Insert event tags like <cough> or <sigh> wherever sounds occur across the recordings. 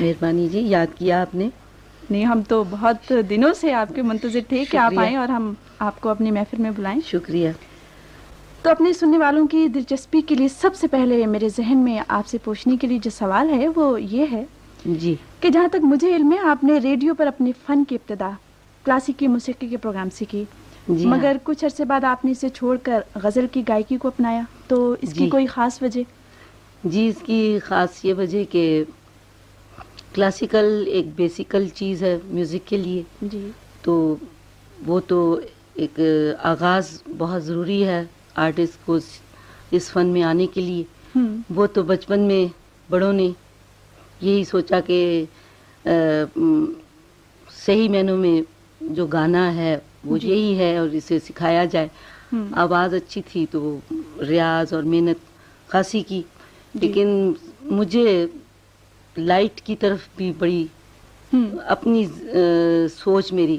مہربانی جی یاد کیا آپ نے؟ نہیں ہم تو بہت دنوں سے آپ کے منتظر تھے کہ آپ۔ آئیں اور ہم آپ کو اپنی محفل میں بلائیں۔ شکریہ۔ تو اپنے سننے والوں کی دلچسپی کے لیے سب سے پہلے میرے ذہن میں آپ سے پوچھنے کے لیے جو سوال ہے وہ یہ ہے جی۔ کہ جہاں تک مجھے علم ہے آپ نے ریڈیو پر اپنے فن کی ابتدا کلاسیکی موسیقی کے پروگرام سے کی جی ہاں۔ مگر کچھ عرصے بعد آپ نے اسے چھوڑ کر غزل کی گائکی کو اپنایا۔ تو اس کی جی۔ کوئی خاص وجہ؟ جی اس کی خاص یہ وجہ کہ کلاسیکل ایک بیسیکل چیز ہے میوزک کے لیے جی۔ تو وہ تو ایک آغاز بہت ضروری ہے آرٹسٹ کو اس- فن میں آنے کے لیے۔ وہ تو بچپن میں بڑوں نے یہی سوچا کہ صحیح معنوں میں جو گانا ہے وہ جی۔ یہی ہے اور اسے سکھایا جائے۔ آواز اچھی تھی تو ریاض اور محنت خاصی کی۔ جی۔ لیکن مجھے لائٹ کی طرف بھی بڑی اپنی سوچ میری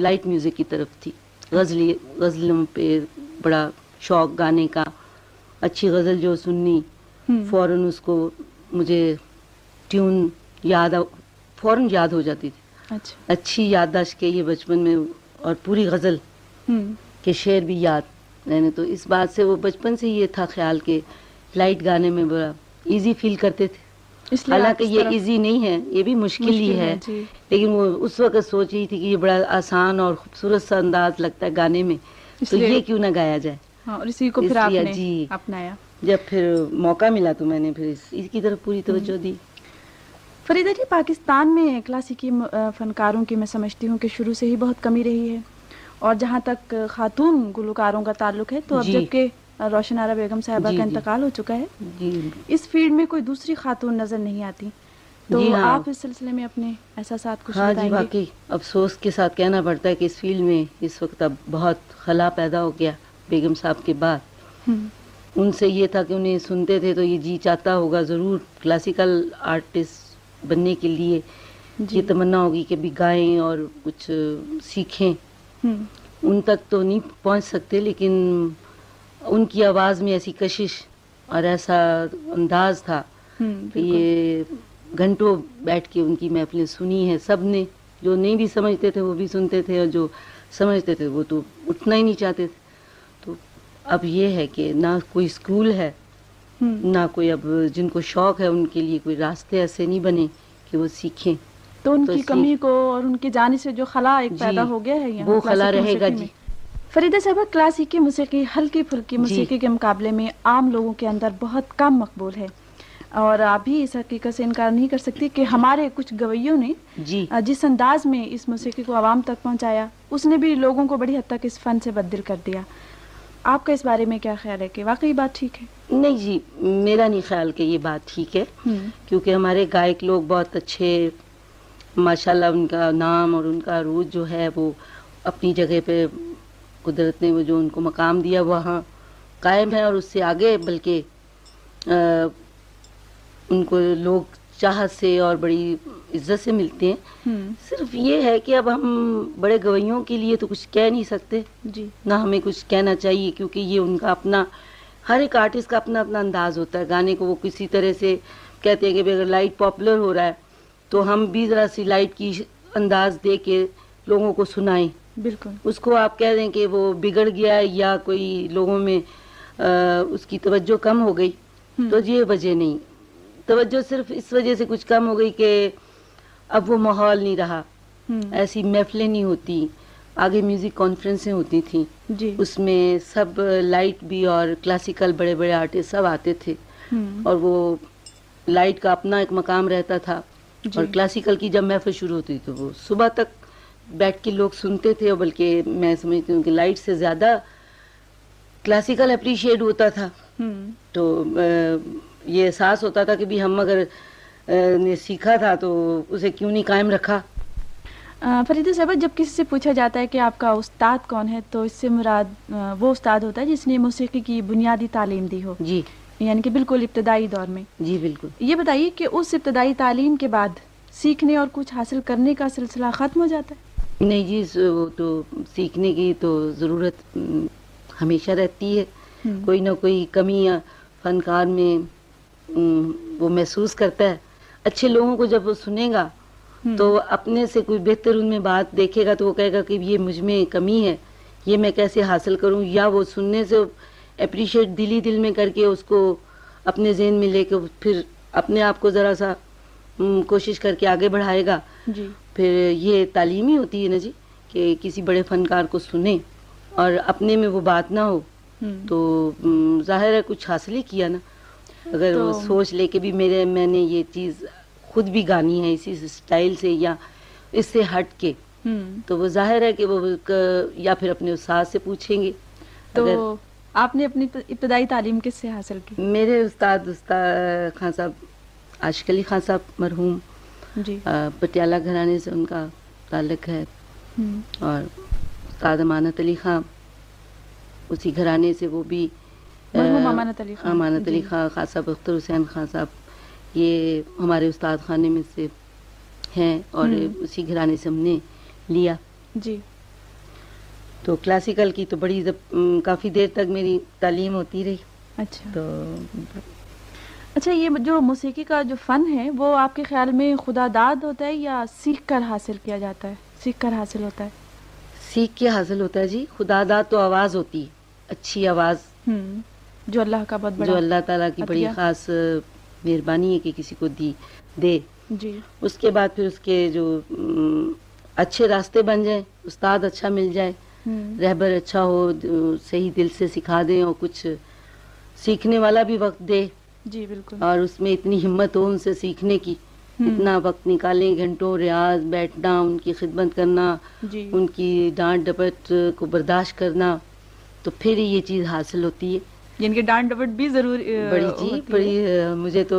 لائٹ میوزک کی طرف تھی۔ غزلی غزلوں پہ بڑا شوق گانے کا اچھی غزل جو سننی فوراً اس کو مجھے ٹیون یاد فوراً یاد ہو جاتی تھی۔ اچھا۔ اچھی یادداشت کے یہ بچپن میں اور پوری غزل کے شعر بھی یاد۔ میں نے تو اس بات سے وہ بچپن سے یہ تھا خیال کہ لائٹ گانے میں بڑا ایزی فیل کرتے تھے۔ حالانکہ یہ ایزی نہیں ہے یہ بھی مشکل ہی ہے جی۔ لیکن وہ اس وقت سوچ رہی تھی کہ یہ بڑا آسان اور خوبصورت سا انداز لگتا ہے گانے میں۔ تو یہ کیوں نہ گایا جائے؟ ہاں اور اسی کو پھر آپ لیے نے جی۔ اپنایا جب پھر موقع ملا تو میں نے پھر اس کی طرف پوری توجہ دی۔ فریدہ جی پاکستان میں کلاسیکی فنکاروں کی میں سمجھتی ہوں کہ شروع سے ہی بہت کمی رہی ہے۔ اور جہاں تک خاتون گلوکاروں کا تعلق ہے تو اب جی۔ جبکہ روشن آرا بیگم صاحبہ جی، کا جی۔ انتقال ہو چکا ہے۔ جی۔ اس فیلڈ میں کوئی دوسری خاتون نظر نہیں آتی۔ تو جی ہاں۔ آپ اس سلسلے میں اپنے احساسات کچھ ہاں جی واقعی افسوس کے ساتھ کہنا پڑتا ہے کہ اس فیلڈ میں اس وقت اب بہت خلا پیدا ہو گیا بیگم صاحب کے بعد۔ ان سے یہ تھا کہ انہیں سنتے تھے تو یہ جی چاہتا ہوگا ضرور کلاسیکل آرٹسٹ بننے کے لیے۔ یہ تمنا ہوگی کہ بھی گائیں اور کچھ سیکھیں۔ ان تک تو نہیں پہنچ سکتے لیکن ان کی آواز میں ایسی کشش اور ایسا انداز تھا کہ۔ یہ گھنٹوں بیٹھ کے ان کی محفلیں سنی ہیں۔ سب نے جو نہیں بھی سمجھتے تھے وہ بھی سنتے تھے اور جو سمجھتے تھے وہ تو اٹھنا ہی نہیں چاہتے تھے۔ تو اب یہ ہے کہ نہ کوئی اسکول ہے نہ کوئی اب جن کو شوق ہے ان کے لیے کوئی راستے ایسے نہیں بنے کہ وہ سیکھیں۔ تو ان کی کمی کو اور ان کی جانے سے جو خلا ایک جی، پیدا ہو گیا ہے وہ خلا رہے گا جی۔ فریدہ صاحبہ کلاسیکی موسیقی ہلکی پھلکی جی۔ موسیقی کے مقابلے میں عام لوگوں کے اندر بہت کم مقبول ہے۔ اور آپ بھی اس حقیقت سے انکار نہیں کر سکتی کہ ہمارے کچھ گویوں نے جی۔ جس انداز میں اس موسیقی کو عوام تک پہنچایا اس نے بھی لوگوں کو بڑی حد تک اس فن سے بددل کر دیا۔ آپ کا اس بارے میں کیا خیال ہے کہ واقعی بات ٹھیک ہے؟ نہیں جی میرا نہیں خیال کہ یہ بات ٹھیک ہے۔ کیونکہ ہمارے گائک لوگ بہت اچھے ماشاءاللہ ان کا نام اور ان کا عروج جو ہے وہ اپنی جگہ پہ قدرت نے وہ جو ان کو مقام دیا وہاں قائم ہے اور اس سے آگے بلکہ ان کو لوگ چاہت سے اور بڑی عزت سے ملتے ہیں۔ صرف یہ ہے کہ اب ہم بڑے گویوں کے لیے تو کچھ کہہ نہیں سکتے۔ جی۔ نہ ہمیں کچھ کہنا چاہیے کیونکہ یہ ان کا اپنا ہر ایک آرٹسٹ کا اپنا اپنا انداز ہوتا ہے۔ گانے کو وہ کسی طرح سے کہتے ہیں کہ اگر لائٹ پاپولر ہو رہا ہے تو ہم بھی ذرا سی لائٹ کی انداز دے کے لوگوں کو سنائیں۔ بالکل۔ اس کو آپ کہہ دیں کہ وہ بگڑ گیا ہے یا کوئی لوگوں میں اس کی توجہ کم ہو گئی تو یہ وجہ نہیں۔ توجہ صرف اس وجہ سے کچھ کم ہو گئی کہ اب وہ ماحول نہیں رہا۔ ایسی محفلیں نہیں ہوتی۔ آگے میوزک کانفرنسیں ہوتی تھیں۔ جی۔ اس میں سب لائٹ بھی اور کلاسیکل بڑے بڑے آرٹسٹ سب آتے تھے۔ اور وہ لائٹ کا اپنا ایک مقام رہتا تھا۔ جی۔ اور کلاسیکل کی جب محفل شروع ہوتی تو وہ صبح تک بیٹھ کے لوگ سنتے تھے اور بلکہ میں سمجھتی ہوں کہ لائٹ سے زیادہ کلاسیکل اپریشیٹ ہوتا تھا۔ تو یہ احساس ہوتا تھا کہ بھی ہم اگر نے سیکھا تھا تو اسے کیوں نہیں قائم رکھا؟ فریدہ صاحبہ جب کسی سے پوچھا جاتا ہے کہ آپ کا استاد کون ہے تو اس سے مراد وہ استاد ہوتا ہے جس نے موسیقی کی بنیادی تعلیم دی ہو۔ جی۔ یعنی کہ بالکل ابتدائی دور میں۔ جی بالکل۔ یہ بتائیے کہ اس ابتدائی تعلیم کے بعد سیکھنے اور کچھ حاصل کرنے کا سلسلہ ختم ہو جاتا ہے۔ نہیں جی تو سیکھنے کی تو ضرورت ہمیشہ رہتی ہے۔ کوئی نہ کوئی کمی یا فنکار میں وہ محسوس کرتا ہے۔ اچھے لوگوں کو جب وہ سنے گا تو اپنے سے کوئی بہتر ان میں بات دیکھے گا تو وہ کہے گا کہ یہ مجھ میں کمی ہے یہ میں کیسے حاصل کروں؟ یا وہ سننے سے اپریشیٹ دلی دل میں کر کے اس کو اپنے ذہن میں لے کے پھر اپنے آپ کو ذرا سا کوشش کر کے آگے بڑھائے گا۔ جی۔ پھر یہ تعلیم ہی ہوتی ہے نا جی کہ کسی بڑے فنکار کو سنیں اور اپنے میں وہ بات نہ ہو تو ظاہر ہے کچھ حاصل ہی کیا نا۔ اگر وہ سوچ لے کے بھی میرے میں نے یہ چیز خود بھی گانی ہے اسی اسٹائل سے یا اس سے ہٹ کے تو وہ ظاہر ہے کہ وہ یا پھر اپنے استاد سے پوچھیں گے۔ تو آپ نے اپنی ابتدائی تعلیم کس سے حاصل کی؟ میرے استاد استاد خان صاحب عاشق علی خان صاحب مرحوم۔ پٹیالہ گھرانے سے ان کا تعلق ہے۔ اور استاد امانت علی خان اسی گھرانے سے وہ بھی امانت علی خان امانت علی خان خان صاحب اختر حسین خان صاحب یہ ہمارے استاد خانے میں سے ہیں اور اسی گھرانے سے ہم نے لیا۔ جی۔ تو کلاسیکل کی تو بڑی کافی دیر تک میری تعلیم ہوتی رہی۔ اچھا۔ تو اچھا یہ جو موسیقی کا جو فن ہے وہ آپ کے خیال میں خدا داد ہوتا ہے یا سیکھ کر حاصل کیا جاتا ہے؟ سیکھ کر حاصل ہوتا ہے۔ سیکھ کے حاصل ہوتا ہے جی۔ خدا داد تو آواز ہوتی ہے اچھی آواز۔ جو اللہ کا بہت بڑا جو اللہ تعالیٰ کی بڑی خاص مہربانی ہے کہ کسی کو دی دے۔ جی۔ اس کے بعد پھر اس کے جو اچھے راستے بن جائیں استاد اچھا مل جائے رہبر اچھا ہو صحیح دل سے سکھا دیں اور کچھ سیکھنے والا بھی وقت دے۔ جی بالکل۔ اور اس میں اتنی ہمت ہو ان سے سیکھنے کی۔ اتنا وقت نکالیں گھنٹوں ریاض بیٹھنا ان کی خدمت کرنا جی۔ ان کی ڈانٹ ڈپٹ کو برداشت کرنا تو پھر یہ چیز حاصل ہوتی ہے۔ یعنی کہ ڈانٹ ڈپٹ بھی ضرور بڑی جی بڑی مجھے تو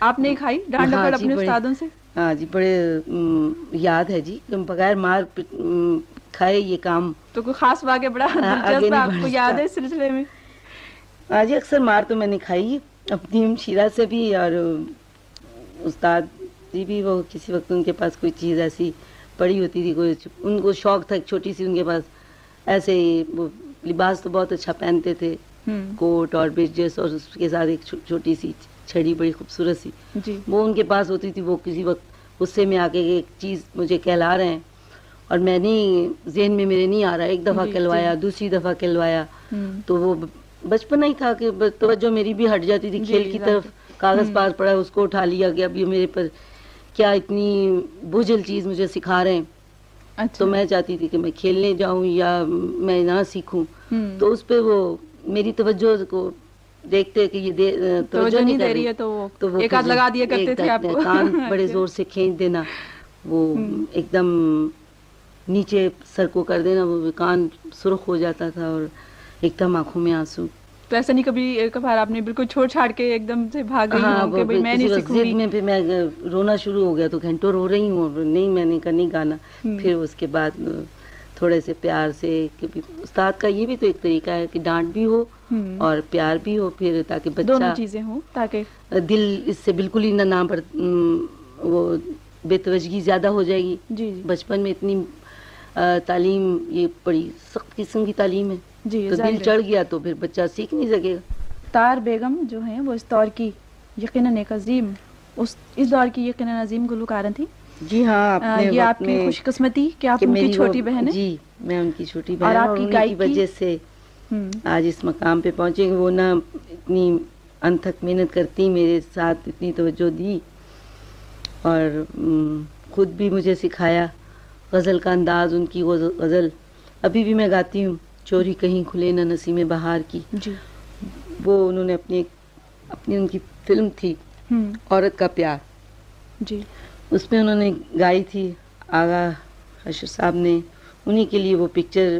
آپ نے کھائی ڈانٹ ڈپٹ اپنے استادوں سے؟ ہاں جی بڑے یاد ہے جی۔ بغیر مار کھائے یہ کام۔ تو کوئی خاص واقعہ بڑا دلچسپ آپ کو یاد ہے اس سلسلے میں؟ ہاں جی اکثر مار تو میں نے کھائی اپنی شیرہ سے بھی اور استاد جی بھی وہ کسی وقت ان کے پاس کوئی چیز ایسی پڑی ہوتی تھی کوئی ان کو شوق تھا چھوٹی سی ان کے پاس ایسے ہی وہ لباس تو بہت اچھا پہنتے تھے کوٹ اور برجس اور اس کے ساتھ ایک چھوٹی سی چھڑی بڑی خوبصورت سی۔ جی۔ وہ ان کے پاس ہوتی تھی وہ کسی وقت غصے میں آ کے ایک چیز مجھے کہلا رہے ہیں اور میں نہیں ذہن میں میرے نہیں آ رہا ایک دفعہ کہلوایا دوسری دفعہ کہلوایا تو وہ بچپن ہی تھا کہ توجہ میری بھی ہٹ جاتی تھی کھیل کی طرف۔ کاغذ پاس پڑا اس کو اٹھا لیا گیا اب یہ میرے پر کیا اتنی بوجھل چیز مجھے سکھا رہے ہیں۔ تو میں چاہتی تھی کہ میں کھیلنے جاؤں یا میں نہ سیکھوں۔ تو اس پہ وہ میری توجہ کو دیکھتے کہ یہ توجہ نہیں دے رہی۔ ہے تو وہ ایک ہاتھ لگا دیا کرتے تھے آپ کان <laughs> بڑے زور سے کھینچ دینا۔ وہ ایک دم نیچے سر کو کر دینا وہ کان سرخ ہو جاتا تھا اور ایک دم آنکھوں میں آنسو۔ تو ایسا نہیں کبھی ایک بار آپ نے بالکل چھوڑ چھاڑ کے ایک دم سے بھاگ گئی ہاں ہوں کہ بھئی میں نہیں سیکھوں گی۔ میں پھر میں رونا شروع ہو گیا تو گھنٹوں رو رہی ہوں نہیں میں نے نہیں گانا۔ پھر اس کے بعد تھوڑے سے پیار سے استاد کا یہ بھی تو ایک طریقہ ہے کہ ڈانٹ بھی ہو اور پیار بھی ہو پھر تاکہ بچہ دونوں چیزیں ہوں تاکہ دل اس سے بالکل ہی نہ نام پر وہ بے توجگی زیادہ ہو جائے گی۔ جی بچپن میں اتنی تعلیم یہ بڑی سخت قسم کی تعلیم ہے۔ جی تو دل چڑھ گیا تو پھر بچہ سیکھ نہیں سکے گا؟ تار بیگم جو ہیں وہ اس دور کی یقیناً ایک عظیم اس اس دور کی یقیناً عظیم گلوکارن تھی جی ہاں یہ آپ کی خوش قسمتی کہ آپ ان کی چھوٹی بہن ہیں جی میں ان کی چھوٹی بہن اور آپ کی کی وجہ سے آج اس مقام پہ پہنچے وہ نہ اتنی انتھک محنت کرتی میرے ساتھ اتنی توجہ دی۔ اور خود بھی مجھے سکھایا۔ غزل کا انداز ان کی غزل ابھی بھی میں گاتی ہوں۔ چوری کہیں کھلے نہ نسیم بہار کی۔ جی۔ وہ انہوں نے اپنی اپنی ان کی فلم تھی عورت کا پیار۔ جی۔ اس میں انہوں نے گائی تھی آغا حشر صاحب نے۔ انہی کے لیے وہ پکچر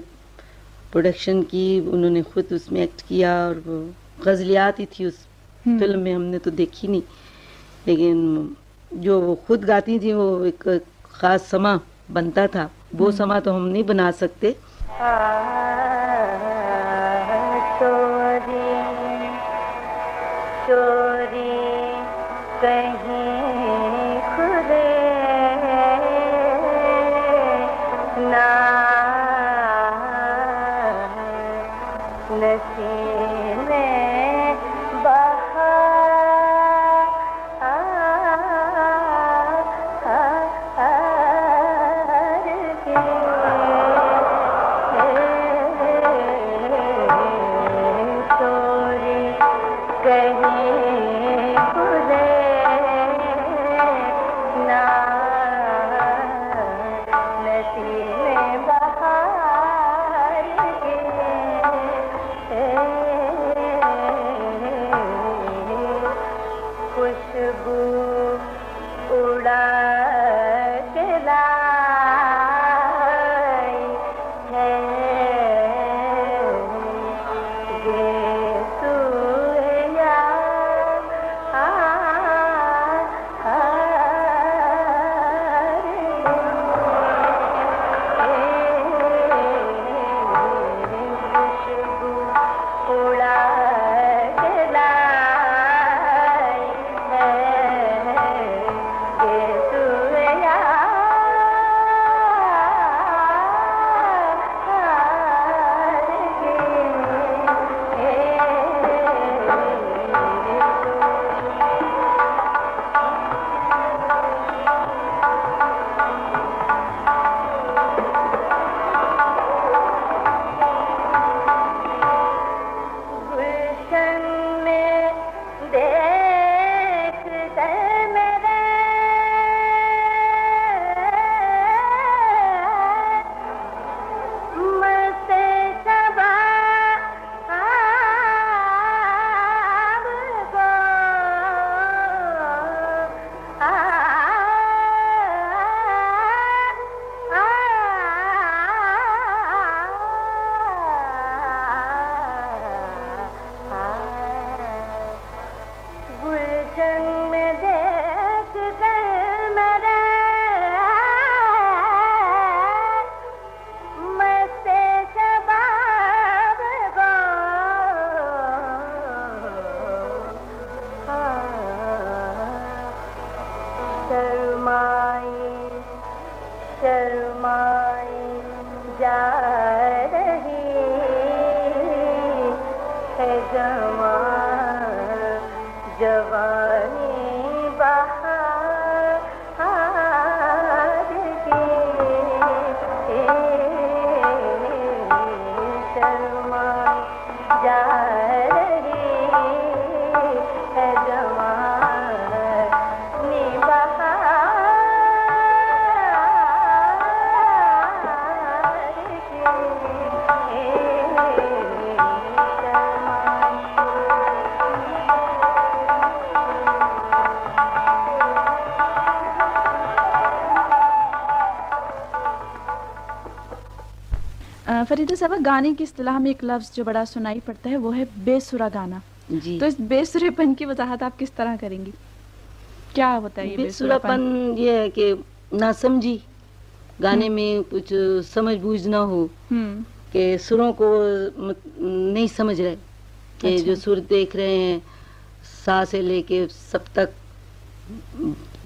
پروڈکشن کی انہوں نے خود اس میں ایکٹ کیا اور وہ غزلیات ہی تھی اس فلم میں ہم نے تو دیکھی نہیں۔ لیکن جو وہ خود گاتی تھیں وہ ایک خاص سما بنتا تھا۔ وہ سما تو ہم نہیں بنا سکتے۔ چوری چوری فریدہ صاحبہ گانے کی اصطلاح میں ایک لفظ جو بڑا سنائی پڑتا ہے وہ ہے بے سرا گانا۔ جی۔ تو اس بے سورے پن کی وضاحت آپ کس طرح کریں گی؟ کیا ہوتا ہے بے سورا پن یہ ہے کہ نہ سمجھی گانے میں کچھ سمجھ بوجھ نہ ہو۔ کہ سروں کو نہیں سمجھ رہے۔ کہ اچھا۔ جو سر دیکھ رہے ہیں سا سے لے کے سب تک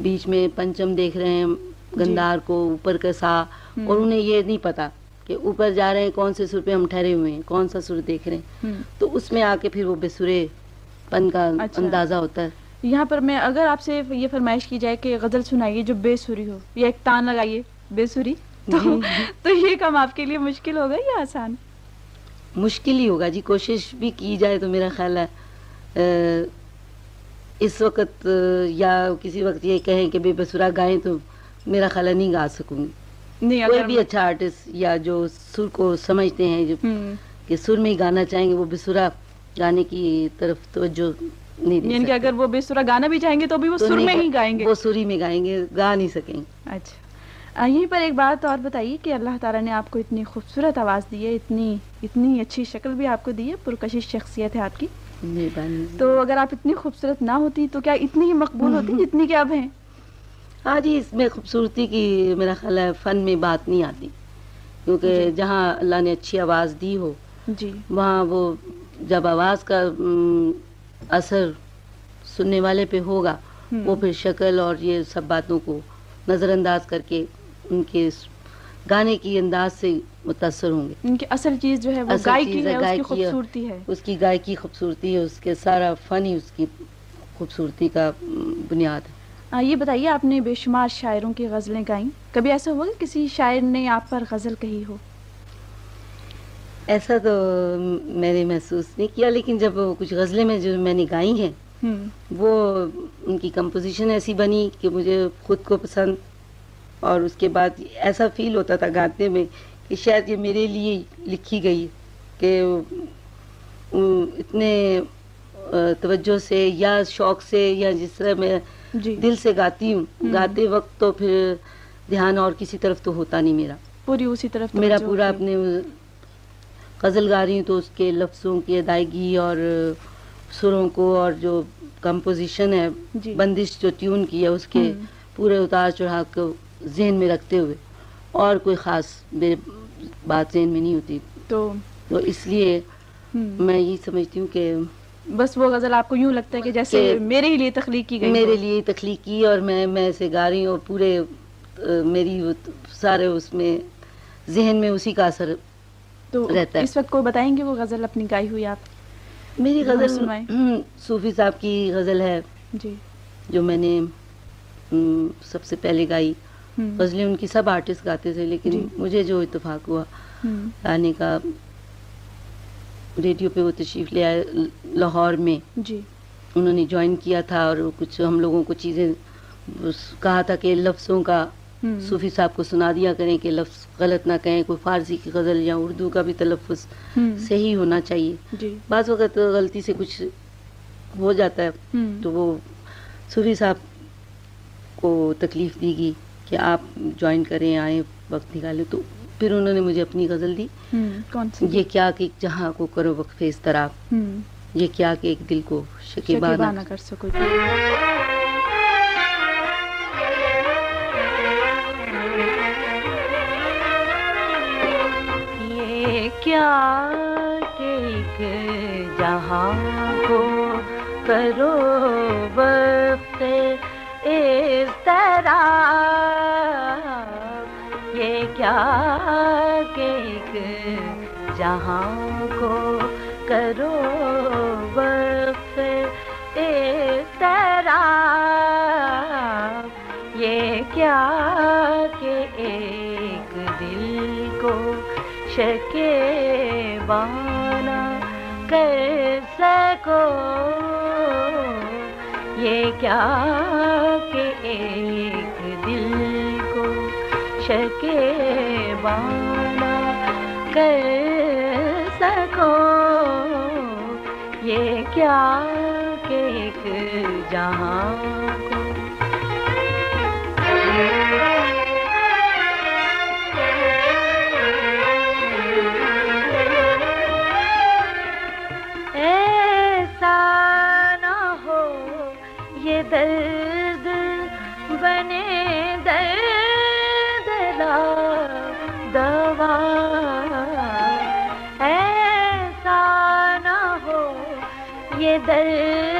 بیچ میں پنچم دیکھ رہے ہیں جی۔ گندار کو اوپر کا سا۔ اور انہیں یہ نہیں پتا۔ کہ اوپر جا رہے ہیں کون سے سر پہ ہم ٹھہرے ہوئے ہیں کون سا سر دیکھ رہے ہیں؟ تو اس میں آ کے پھر وہ بسرے پن کا اچھا۔ اندازہ ہوتا ہے۔ یہاں پر میں اگر آپ سے یہ فرمائش کی جائے کہ غزل سنائیے جو بے سری ہو یا ایک تان لگائیے بے سری جی۔ <laughs> تو یہ کام آپ کے لیے مشکل ہوگا یا آسان؟ مشکل ہی ہوگا جی کوشش بھی کی جائے تو میرا خیال ہے اس وقت یا کسی وقت یہ کہیں کہ بے بسورا گائیں تو میرا خیال نہیں گا سکوں گی۔ کوئی بھی اچھا آرٹسٹ یا جو سر کو سمجھتے ہیں جو کہ سر میں ہی گانا چاہیں گے وہ بسرا گانے کی طرف توجہ نہیں یعنی کہ اگر وہ بسرا گانا بھی چاہیں گے تو بھی وہ سر میں ہی گائیں گے۔ وہ سوری میں گائیں گے گا نہیں سکیں۔ گے اچھا یہیں پر ایک بات اور بتائیے کہ اللہ تعالیٰ نے آپ کو اتنی خوبصورت آواز دی ہے اتنی اتنی اچھی شکل بھی آپ کو دی ہے پرکشش شخصیت ہے آپ کی۔ تو اگر آپ اتنی خوبصورت نہ ہوتی تو کیا اتنی ہی مقبول ہوتی جتنی کہ آپ ہیں؟ ہاں جی اس میں خوبصورتی کی میرا خیال ہے فن میں بات نہیں آتی۔ کیونکہ جی۔ جہاں اللہ نے اچھی آواز دی ہو جی۔ وہاں وہ جب آواز کا اثر سننے والے پہ ہوگا وہ پھر شکل اور یہ سب باتوں کو نظر انداز کر کے ان کے گانے کی انداز سے متاثر ہوں گے۔ ان کی اصل چیز جو ہے وہ گائکی ہے اس کی خوبصورتی ہے۔ اس کی گائکی خوبصورتی ہے اس کے سارا فن ہی اس کی خوبصورتی کا بنیاد ہے۔ یہ بتائیے آپ نے بے شمار شاعروں کی غزلیں گائیں؟ کبھی ایسا ہوا کہ کسی شاعر نے آپ پر غزل کہی ہو؟ ایسا تو میں نے محسوس نہیں کیا لیکن جب کچھ غزلیں میں جو میں نے گائی ہیں وہ ان کی کمپوزیشن ایسی بنی کہ مجھے خود کو پسند اور اس کے بعد ایسا فیل ہوتا تھا گاتے میں کہ شاید یہ میرے لیے لکھی گئی کہ اتنے توجہ سے یا شوق سے یا جس طرح میں دل سے گاتی ہوں۔ گاتے وقت تو پھر دھیان اور کسی طرف تو ہوتا نہیں میرا پوری اسی طرف میرا پورا۔ اپنے غزل گا رہی ہوں تو اس کے لفظوں کی ادائیگی اور سروں کو اور جو کمپوزیشن ہے جی بندش جو ٹیون کی ہے اس کے۔ پورے اتار چڑھا کو ذہن میں رکھتے ہوئے اور کوئی خاص میرے بات ذہن میں نہیں ہوتی تو تو اس لیے میں یہی سمجھتی ہوں کہ بس وہ غزل آپ کو یوں لگتا ہے کہ جیسے میرے ہی لیے تخلیق کی گئی میرے۔ لیے تخلیق کی اور میں میں اسے گا رہی ہوں اور پورے میری سارے اس میں ذہن میں اسی کا اثر تو رہتا ہے۔ اس وقت کوئی بتائیں گے وہ غزل اپنی گائی ہوئی آپ؟ میری ہاں، غزل صوفی صاحب کی غزل ہے۔ جی۔ جو میں نے سب سے پہلے گائی۔ غزلیں ان کی سب آرٹسٹ گاتے تھے لیکن جی۔ مجھے جو اتفاق ہوا گانے کا ریڈیو پہ وہ تشریف لے آئے لاہور میں۔ جی۔ انہوں نے جوائن کیا تھا اور کچھ ہم لوگوں کو چیزیں کہا تھا کہ لفظوں کا صوفی صاحب کو سنا دیا کریں کہ لفظ غلط نہ کہیں کوئی فارسی کی غزل یا اردو کا بھی تلفظ صحیح ہونا چاہیے۔ جی۔ بعض وقت غلطی سے کچھ ہو جاتا ہے۔ تو وہ صوفی صاحب کو تکلیف دی گئی کہ آپ جوائن کریں آئیں وقت نکالیں۔ تو پھر انہوں نے مجھے اپنی غزل دی۔ ہم، کون سی؟ یہ کیا کہ جہاں کو کرو وقف اس طرح۔ یہ کیا کہ ایک دل کو شکیبا نہ کر سکو۔ یہ کیا کہ ایک جہاں کو کرو وقت اس طرح۔ یہ کیا جہاں کو کرو وقت اس طرح یہ کیا کہ ایک دل کو شکے بانا کر سکو، یہ کیا کہ ایک دل کو شکے بانا کر سکو یہ کیا کہ ایک جہاں کو ایسا نہ ہو یہ درد در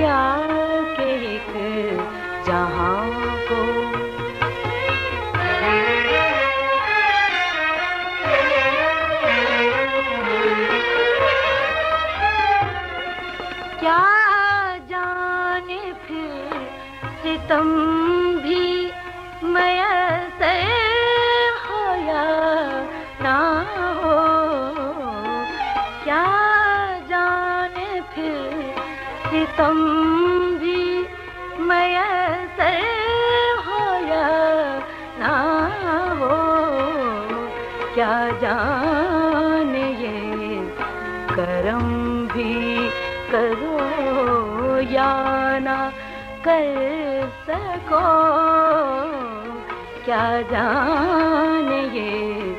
کیا کہ ایک جہاں کو کیا جان پھر ستم جانے یہ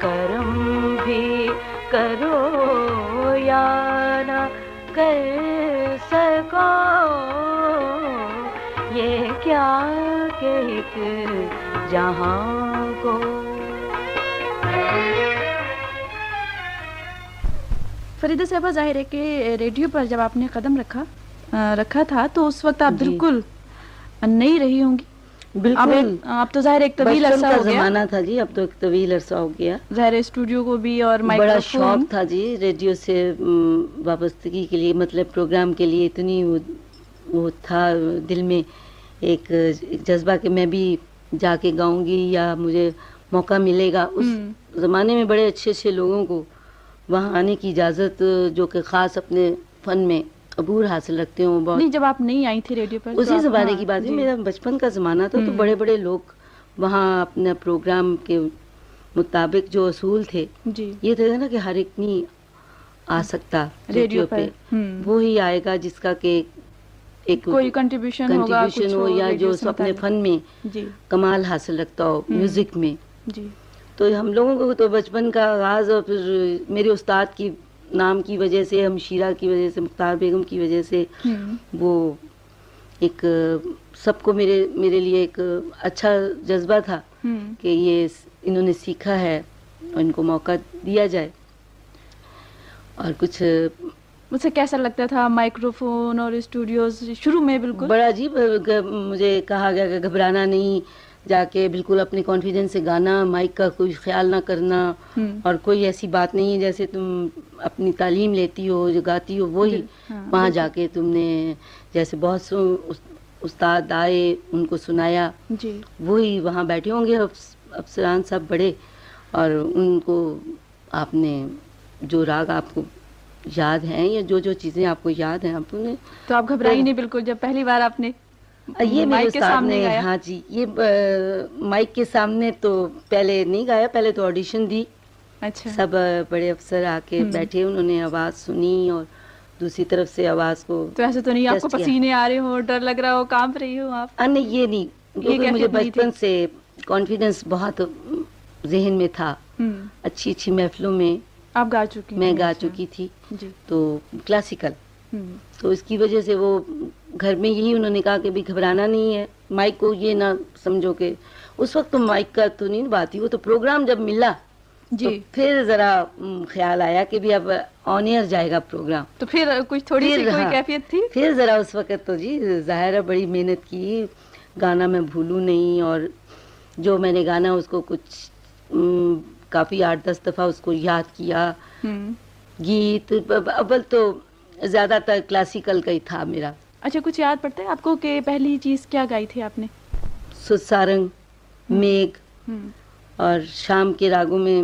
کرم بھی کرو یا نہ کر سکو۔ یہ کیا کہ ایک جہاں کو۔ فریدہ صاحبہ ظاہر ہے کہ ریڈیو پر جب آپ نے قدم رکھا رکھا تھا تو اس وقت آپ جی۔ بالکل نئی رہی ہوں گی۔ بالکل۔ اب تو ظاہر ایک طویل عرصہ ہو گیا۔ زمانہ تھا جی اب تو ایک طویل عرصہ ہو گیا۔ ظاہر اسٹوڈیو کو بھی اور بڑا شوق تھا جی ریڈیو سے وابستگی کے لیے مطلب پروگرام کے لیے اتنی وہ تھا دل میں ایک جذبہ کہ میں بھی جا کے گاؤں گی یا مجھے موقع ملے گا۔ اس۔ زمانے میں بڑے اچھے اچھے لوگوں کو وہاں آنے کی اجازت جو کہ خاص اپنے فن میں عبور حاصل رکھتے ہوں بہت نہیں جب آپ نہیں آئی تھی ریڈیو پر اسی زمانے کی بات ہے جی۔ میرا بچپن کا زمانہ تھا تو۔ بڑے بڑے لوگ وہاں اپنا پروگرام کے مطابق جو اصول تھے جی یہ تھا نا کہ ہر ایک نہیں آ سکتا ریڈیو پہ۔ وہی آئے گا جس کا کہ ایک کوئی کنٹریبیوشن ہو یا جو اپنے۔ فن میں جی کمال حاصل رکھتا ہو۔ میوزک میں تو ہم لوگوں کو تو بچپن کا آغاز اور پھر میرے استاد کی نام کی وجہ سے ہم شیرہ کی وجہ سے مختار بیگم کی وجہ سے۔ وہ ایک سب کو میرے میرے لیے ایک اچھا جذبہ تھا۔ کہ یہ انہوں نے سیکھا ہے اور ان کو موقع دیا جائے اور کچھ اسے کیسا لگتا تھا مائکروفون اور اسٹوڈیوز شروع میں بالکل بڑا عجیب مجھے کہا گیا کہ گھبرانا نہیں جا کے بالکل اپنے کانفیڈنس سے گانا مائک کا کوئی خیال نہ کرنا۔ اور کوئی ایسی بات نہیں ہے جیسے تم اپنی تعلیم لیتی ہو جو گاتی ہو وہی ہاں، وہاں۔ جا کے تم نے جیسے بہت سو اس- استاد آئے ان کو سنایا جی وہی وہاں بیٹھے ہوں گے افس- افسران صاحب بڑے اور ان کو آپ نے جو راگ آپ کو یاد ہیں یا جو جو چیزیں آپ کو یاد ہیں آپ انہیں تو آپ گھبرائی نہیں بالکل جب پہلی بار آپ نے یہ میرے استاد نے ہاں جی یہ مائک کے سامنے تو پہلے نہیں گایا پہلے تو آڈیشن دی اچھا سب بڑے افسر آ کے۔ بیٹھے انہوں نے آواز سنی اور دوسری طرف سے آواز کو تو ایسے تو نہیں آپ کو۔ پسینے آ رہے ہو ڈر لگ رہا ہو کانپ رہی ہو آپ نہیں یہ نہیں کیونکہ مجھے بچپن سے کانفیڈنس بہت ذہن میں تھا۔ اچھی اچھی محفلوں میں آپ گا چکی میں گا اچھا۔ چکی تھی جی تو کلاسیکل۔ تو اس کی وجہ سے وہ گھر میں یہی انہوں نے کہا کہ بھی گھبرانا نہیں ہے۔ مائک کو یہ نہ سمجھو کہ اس وقت تو مائک کا تو نہیں بات تھی وہ تو پروگرام جب ملا جی۔ پھر ذرا خیال آیا کہ بھی اب آن ایئر جائے گا پروگرام۔ تو پھر کچھ تھوڑی سی کوئی ہاں۔ کیفیت تھی؟ پھر ذرا اس وقت تو جی ظاہر بڑی محنت کی۔ گانا میں بھولوں نہیں اور جو میں نے گانا اس کو کچھ کافی آٹھ دس دفعہ اس کو یاد کیا۔ گیت اول تو زیادہ تر کلاسیکل کا ہی تھا میرا۔ اچھا کچھ یاد پڑتا ہے آپ کو کہ پہلی چیز کیا گائی تھی آپ نے؟ سد سارنگ میگ۔ اور شام کے راگوں میں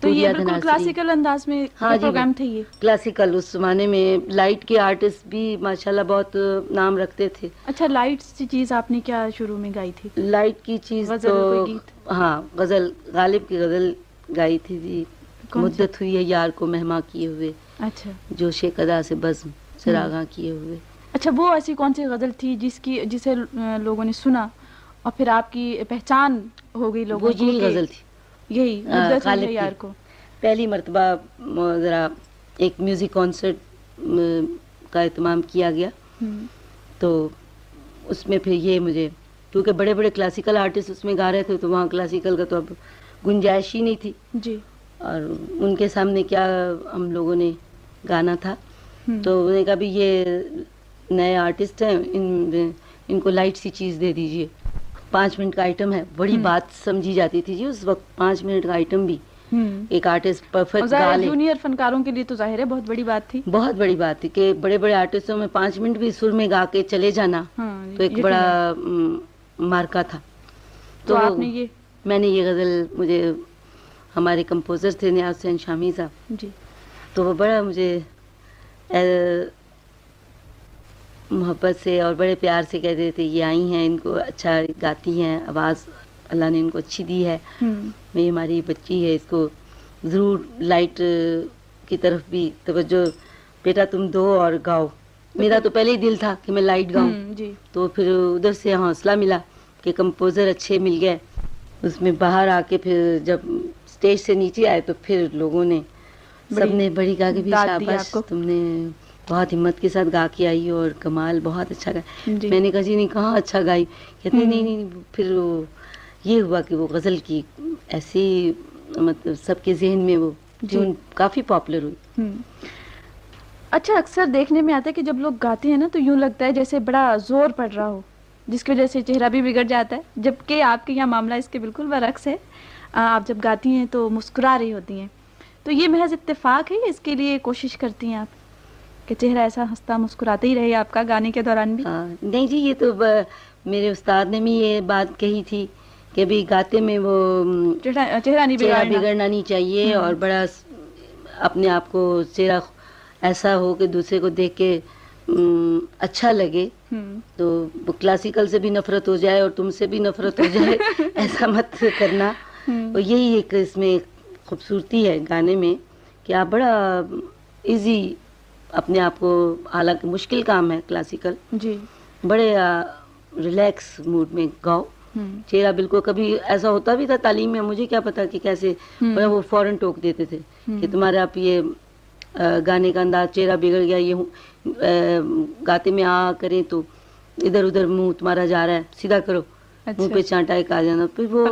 تو یہ بالکل۔ کلاسیکل انداز میں ہاں جی، پروگرام تھے یہ۔ کلاسیکل اس زمانے میں لائٹ کے آرٹسٹ بھی ماشاءاللہ بہت نام رکھتے تھے۔ اچھا لائٹس کی چیز آپ نے کیا شروع میں گائی تھی؟ لائٹ کی چیز تو؟ ہاں غزل غالب کی غزل گائی تھی جی؟ مدت ہوئی ہے یار کو مہما کیے ہوئے۔ اچھا۔ جو شیک ادا سے بزم۔ سراغاں کیے ہوئے۔ اچھا وہ ایسی کون سی غزل تھی جس کی جسے لوگوں نے سنا اور پھر آپ کی پہچان ہو گئی لوگوں کو یہی غزل تھی۔ یہی کی۔ یار کو؟ پہلی مرتبہ ذرا ایک میوزک کانسرٹ کا اہتمام کیا گیا۔ تو اس میں پھر یہ مجھے کیونکہ بڑے بڑے کلاسیکل آرٹسٹ اس میں گا رہے تھے تو وہاں کلاسیکل کا تو اب گنجائش ہی نہیں تھی۔ جی۔ اور ان کے سامنے کیا ہم لوگوں نے گانا تھا۔ تو انہوں نے کہا بھی یہ نئے آرٹسٹ ہیں ان ان کو لائٹ سی چیز دے دیجیے۔ پانچ منٹ کا آئٹم ہے۔ بڑی۔ بات سمجھی جاتی تھی جی اس وقت پانچ منٹ کا آئٹم بھی۔ ایک آرٹسٹ پرفیکٹ جونیئر فنکاروں کے لیے تو ظاہر ہے بہت بڑی بات تھی۔ بہت بڑی بات ہے کہ بڑے بڑے آرٹسٹوں میں پانچ منٹ بھی سر میں گا کے چلے جانا ہاں تو ایک۔ بڑا مارکا تھا۔ تو آپ نے یہ میں نے یہ غزل مجھے ہمارے کمپوزر تھے نیاز حسین شامی صاحب۔ جی۔ تو وہ بڑا مجھے محبت سے اور بڑے پیار سے کہتے تھے یہ آئی ہیں ان کو اچھا گاتی ہیں آواز اللہ نے ان کو اچھی دی ہے۔ یہ ہماری بچی ہے اس کو ضرور لائٹ کی طرف بھی توجہ بیٹا تم دو اور گاؤ۔ میرا تو پہلے ہی دل تھا کہ میں لائٹ گاؤں۔ جی۔ تو پھر ادھر سے حوصلہ ملا کہ کمپوزر اچھے مل گئے۔ اس میں باہر آ کے پھر جب اسٹیج سے نیچے آئے تو پھر لوگوں نے سب نے بڑی کہا کہ بھی شاباش۔ تم نے بہت ہمت کے ساتھ گا کے آئی اور کمال بہت اچھا گایا جی میں نے کہا جی نہیں کہاں اچھا گائی کہتے۔ نہیں نہیں پھر وہ یہ ہوا کہ وہ غزل کی ایسی مطلب سب کے ذہن میں وہ جی۔ ٹیون کافی پاپولر ہوئی۔ اچھا اکثر دیکھنے میں آتا ہے کہ جب لوگ گاتے ہیں نا تو یوں لگتا ہے جیسے بڑا زور پڑ رہا ہو جس کی وجہ سے چہرہ بھی بگڑ جاتا ہے جبکہ آپ کے یہاں معاملہ اس کے بالکل برعکس ہے آپ جب گاتی ہیں تو مسکرا رہی ہوتی ہیں تو یہ محض اتفاق ہے اس کے لیے کوشش کرتی ہیں آپ کہ چہرہ ایسا ہنستا مسکراتے ہی رہے آپ کا گانے کے دوران بھی؟ نہیں جی یہ تو میرے استاد نے بھی یہ بات کہی تھی کہ بھی گاتے میں وہ چہرہ نہیں بگڑنا۔ نہیں چاہیے۔ اور بڑا اپنے آپ کو چہرہ ایسا ہو کہ دوسرے کو دیکھ کے اچھا لگے۔ تو کلاسیکل سے بھی نفرت ہو جائے اور تم سے بھی نفرت ہو جائے <laughs> ایسا مت کرنا۔ اور یہی ایک اس میں خوبصورتی ہے گانے میں کہ آپ بڑا ایزی اپنے آپ کو حالانکہ مشکل کام ہے کلاسیکل جی بڑے ریلیکس موڈ میں گاؤ چہرہ بالکل کبھی ایسا ہوتا بھی تھا تعلیم میں مجھے کیا پتا کہ کیسے وہ فوراً ٹوک دیتے تھے۔ کہ تمہارا آپ یہ گانے کا انداز چہرہ بگڑ گیا یہ گاتے میں آ کریں تو ادھر ادھر منہ تمہارا جا رہا ہے سیدھا کرو۔ منہ پہ چانٹا ایک آ جانا پھر وہ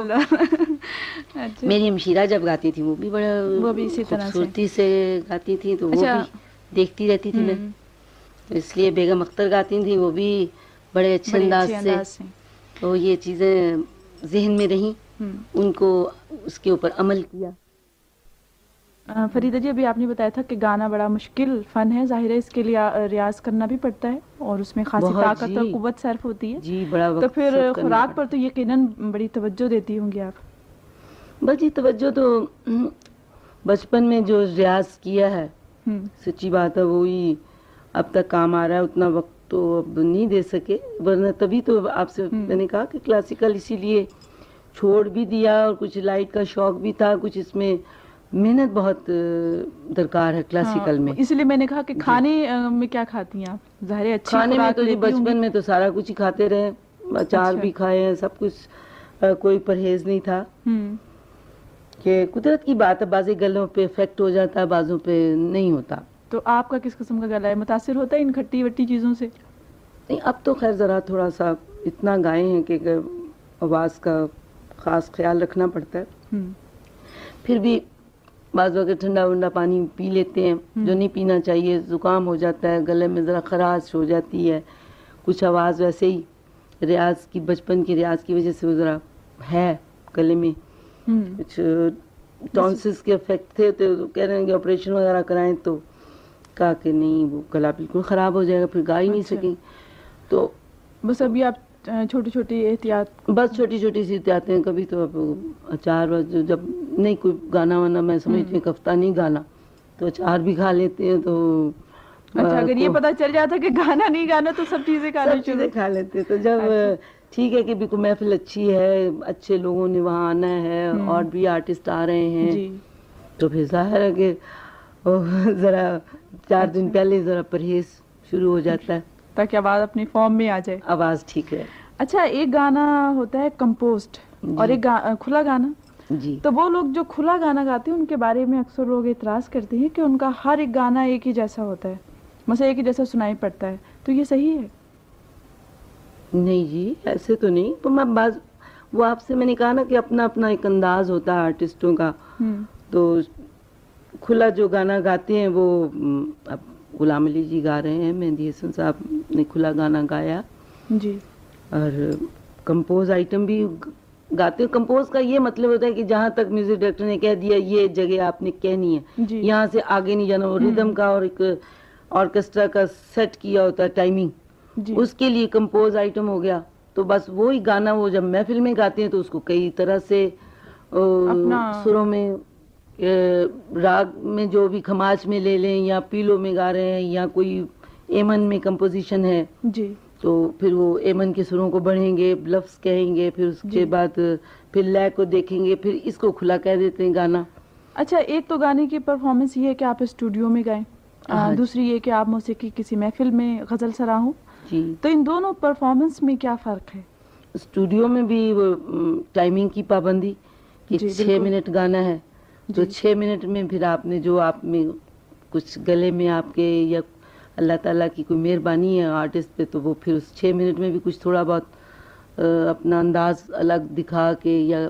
اچھا۔ میری ہمشیرہ جب گاتی تھی وہ بھی بڑا وہ بھی اسی طرح۔ خوبصورتی سے گاتی تھی تو وہ اچھا۔ بھی دیکھتی رہتی تھی میں۔ تو اس لیے بیگم اختر گاتی تھی وہ بھی بڑے اچھے انداز سے۔ تو یہ چیزیں ذہن میں رہیں۔ ان کو اس کے اوپر عمل کیا۔ فریدہ جی ابھی آپ نے بتایا تھا کہ گانا بڑا مشکل فن ہے۔ ظاہر ہے اس کے لیے ریاض کرنا بھی پڑتا ہے۔ اور اس میں خاصی طاقت اور جی۔ قوت صرف ہوتی ہے جی بڑا وقت تو پھر خوراک۔ پر تو یقیناً بڑی توجہ دیتی ہوں گی آپ بس جی توجہ تو بچپن میں جو ریاض کیا ہے سچی بات ہے وہی اب تک کام آ رہا ہے اتنا وقت تو اب نہیں دے سکے ورنہ تبھی تو آپ سے۔ میں نے کہا کہ کلاسیکل اسی لیے چھوڑ بھی دیا اور کچھ لائٹ کا شوق بھی تھا کچھ اس میں محنت بہت درکار ہے کلاسیکل ہاں، میں۔ اس لیے میں نے کہا کہ کھانے آ، میں کیا کھاتی ہیں آپ؟ ظاہر اچھی کھانے میں تو جی بچپن۔ میں تو سارا کچھ ہی کھاتے رہے اچار اچھا۔ بھی کھائے ہیں سب کچھ کوئی پرہیز نہیں تھا۔ کہ قدرت کی بات ہے بعضی گلوں پہ افیکٹ ہو جاتا ہے بعضوں پہ نہیں ہوتا۔ تو آپ کا کس قسم کا گلا ہے؟ متاثر ہوتا ہے ان کھٹی وٹی چیزوں سے؟ نہیں اب تو خیر ذرا تھوڑا سا اتنا گائے ہیں کہ آواز کا خاص خیال رکھنا پڑتا ہے۔ پھر بھی بعض وقت ٹھنڈا ونڈا پانی پی لیتے ہیں۔ جو نہیں پینا چاہیے زکام ہو جاتا ہے گلے میں ذرا خراش ہو جاتی ہے کچھ آواز ویسے ہی ریاض کی بچپن کی ریاض کی وجہ سے وہ ذرا ہے گلے میں کچھ ٹونسس کے افیکٹ تھے تو کہہ رہے ہیں کہ آپریشن وغیرہ کرائیں تو کہا کہ نہیں وہ گلا بالکل خراب ہو جائے گا پھر گا ہی نہیں اچھا۔ سکیں تو بس ابھی آپ چھوٹی چھوٹی احتیاط۔ بس چھوٹی چھوٹی سی ہیں کبھی تو اچار جب نہیں کوئی گانا وانا میں سمجھتی ہوں کفتہ نہیں گانا تو اچار بھی کھا لیتے ہیں تو اچھا اگر یہ پتا چل جاتا کہ گانا نہیں گانا تو سب چیزیں کھا لیتے تو جب اچھا۔ ٹھیک ہے کہ بھی کوئی محفل اچھی ہے اچھے لوگوں نے وہاں آنا ہے۔ اور بھی آرٹسٹ آ رہے ہیں جی۔ تو پھر ظاہر ہے کہ ذرا چار دن اچھا۔ پہلے ذرا پرہیز شروع ہو جاتا ہے۔ تاکہ آواز اپنی فارم میں آ جائے۔ آواز ٹھیک ہے اچھا ایک گانا ہوتا ہے کمپوزڈ اور جی۔ ایک گا- کھلا گانا۔ جی۔ تو وہ لوگ جو کھلا گانا گاتے ہیں ان کے بارے میں اکثر لوگ اعتراض کرتے ہیں کہ ان کا ہر ایک گانا ایک ہی جیسا ہوتا ہے۔ مثلا ایک ہی جیسا سنائی پڑتا ہے۔ تو یہ صحیح ہے؟ نہیں جی ایسے تو نہیں۔ تو میں بعض وہ آپ سے میں نے کہا نا کہ اپنا اپنا ایک انداز ہوتا ہے آرٹسٹوں کا۔ تو کھلا جو گانا گاتے ہیں وہ اب غلام علی جی گا رہے ہیں مہندی حسن صاحب نے کھلا گانا گایا۔ جی۔ اور کمپوز آئٹم بھی گاتے ہو کمپوز کا یہ مطلب ہوتا ہے کہ جہاں تک میوزک ڈائریکٹر نے کہہ دیا یہ جگہ آپ نے کہنی ہے۔ جی۔ یہاں سے آگے نہیں جانا وہ ریدم کا اور ایک آرکیسٹرا کا سیٹ کیا ہوتا ہے ٹائمنگ۔ جی۔ اس کے لیے کمپوز آئٹم ہو گیا۔ تو بس وہی گانا وہ جب محفل میں گاتے ہیں تو اس کو کئی طرح سے سروں میں راگ میں جو بھی کھماچ میں لے لیں یا پیلو میں گا رہے ہیں یا کوئی ایمن میں کمپوزیشن ہے۔ جی۔ تو پھر وہ ایمن کے سروں کو بڑھیں گے لفظ کہیں گے پھر اس جی۔ کے بعد پھر لے کو دیکھیں گے پھر اس کو کھلا کہہ دیتے ہیں گانا اچھا ایک تو گانے کی پرفارمنس یہ ہے کہ آپ اسٹوڈیو میں گائیں ہاں جی۔ دوسری یہ کہ آپ موسیقی کسی محفل میں غزل سرا ہوں جی تو ان دونوں پرفارمنس میں کیا فرق ہے اسٹوڈیو میں بھی وہ ٹائمنگ کی پابندی کہ جی، چھ۔ منٹ گانا ہے تو جی۔ چھ منٹ میں پھر آپ نے جو آپ میں کچھ گلے میں آپ کے یا اللہ تعالیٰ کی کوئی مہربانی ہے آرٹسٹ پہ تو وہ پھر اس چھ منٹ میں بھی کچھ تھوڑا بہت اپنا انداز الگ دکھا کے یا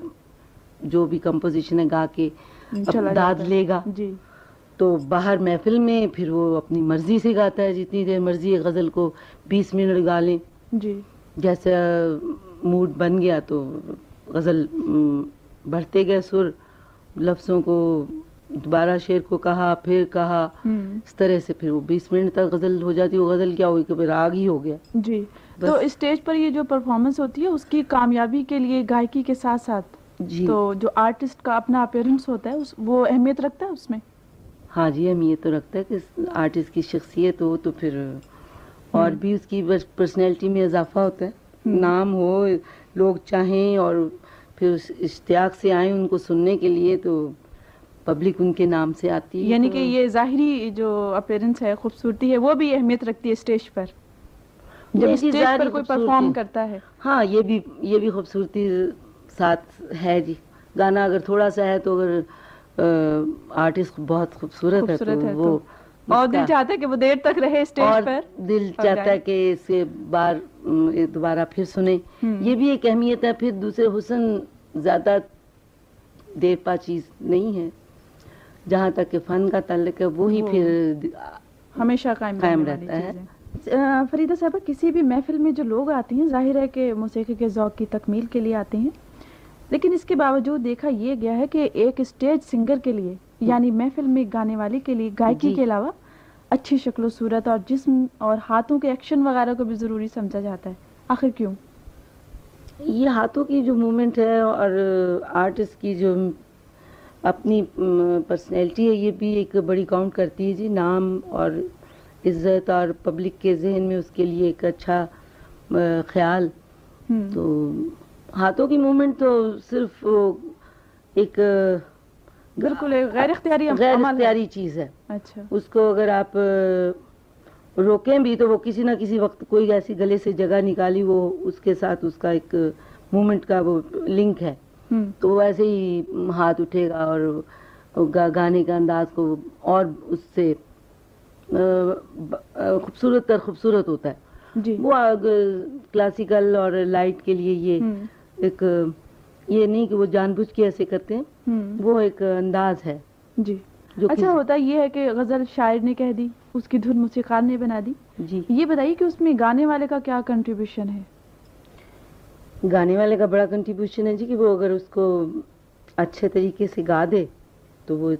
جو بھی کمپوزیشن ہے گا کے اب داد۔ لے گا۔ جی۔ تو باہر محفل میں پھر وہ اپنی مرضی سے گاتا ہے جتنی دیر مرضی ہے غزل کو بیس منٹ گا لیں۔ جی۔ جیسا موڈ بن گیا تو غزل بڑھتے گئے سر لفظوں کو دوبارہ شعر کو کہا پھر کہا اس طرح سے پھر وہ بیس منٹ تک غزل ہو جاتی وہ غزل کیا ہوئی کہ راگ ہی ہو گیا۔ جی۔ تو اسٹیج پر یہ جو پرفارمنس ہوتی ہے اس کی کامیابی کے لیے گائکی کے ساتھ ساتھ۔ جی۔ تو جو آرٹسٹ کا اپنا اپیرنس ہوتا ہے اس وہ اہمیت رکھتا ہے اس میں؟ ہاں جی ہم یہ تو رکھتا ہے کہ آرٹسٹ کی شخصیت ہو تو پھر اور بھی اس کی پرسنالٹی میں اضافہ ہوتا ہے۔ نام ہو لوگ چاہیں اور پھر اس اشتیاق سے آئیں ان کو سننے کے لیے تو پبلک ان کے نام سے آتی ہے یعنی کہ یہ ظاہری جو اپیرنس ہے خوبصورتی ہے وہ بھی اہمیت رکھتی ہے اسٹیج پر۔ جب اسٹیج پر کوئی پرفارم۔ کرتا ہے۔ ہاں یہ بھی یہ بھی خوبصورتی ساتھ ہے جی۔ گانا اگر تھوڑا سا ہے تو اگر آرٹسٹ بہت خوبصورت ہے تو وہ اور دل چاہتا ہے کہ وہ دیر تک رہے اسٹیج پر۔ دل چاہتا ہے۔ کہ اسے بار دوبارہ پھر سنیں۔ یہ بھی ایک اہمیت ہے۔ پھر دوسرے حسن زیادہ دیر پا چیز نہیں ہے۔ جہاں تک کہ فن کا تعلق ہے وہی وہ- پھر ہمیشہ قائم قائم والی رہتا ہے۔ فریدہ صاحبہ کسی بھی محفل میں جو لوگ آتے ہیں ظاہر ہے کہ موسیقی کے ذوق کی تکمیل کے لیے آتے ہیں لیکن اس کے باوجود دیکھا یہ گیا ہے کہ ایک اسٹیج سنگر کے لیے یعنی محفل میں گانے والے کے لیے گائکی جی۔ کے علاوہ اچھی شکل و صورت اور جسم اور ہاتھوں کے ایکشن وغیرہ کو بھی ضروری سمجھا جاتا ہے آخر کیوں یہ ہاتھوں کی جو مومنٹ ہے اور آرٹسٹ کی جو اپنی پرسنالٹی ہے یہ بھی ایک بڑی کاؤنٹ کرتی ہے جی۔ نام اور عزت اور پبلک کے ذہن میں اس کے لیے ایک اچھا خیال۔ تو ہاتھوں کی مومنٹ تو صرف ایک بالکل غیر اختیاری غیر۔ اختیاری چیز ہے۔ اچھا۔ اس کو اگر آپ روکیں بھی تو وہ کسی نہ کسی وقت کوئی ایسی گلے سے جگہ نکالی وہ اس کے ساتھ اس کا ایک مومنٹ کا وہ لنک ہے۔ تو وہ ایسے ہی ہاتھ اٹھے گا اور گا- گانے کا انداز کو اور اس سے خوبصورت تر خوبصورت ہوتا ہے۔ جی۔ وہ کلاسیکل اور لائٹ کے لیے یہ ایک یہ نہیں کہ وہ جان بوجھ کے ایسے کرتے ہیں وہ ایک انداز ہے۔ جی۔ اچھا ہوتا یہ ہے کہ غزل شاعر نے کہہ دی اس کی دھن موسیقار نے بنا دی۔ جی۔ یہ بتائیے کہ اس میں گانے والے کا کیا کنٹریبیوشن ہے؟ گانے والے کا بڑا کنٹریبیوشن ہے جی کہ وہ اگر اس کو اچھے طریقے سے گا دے تو وہ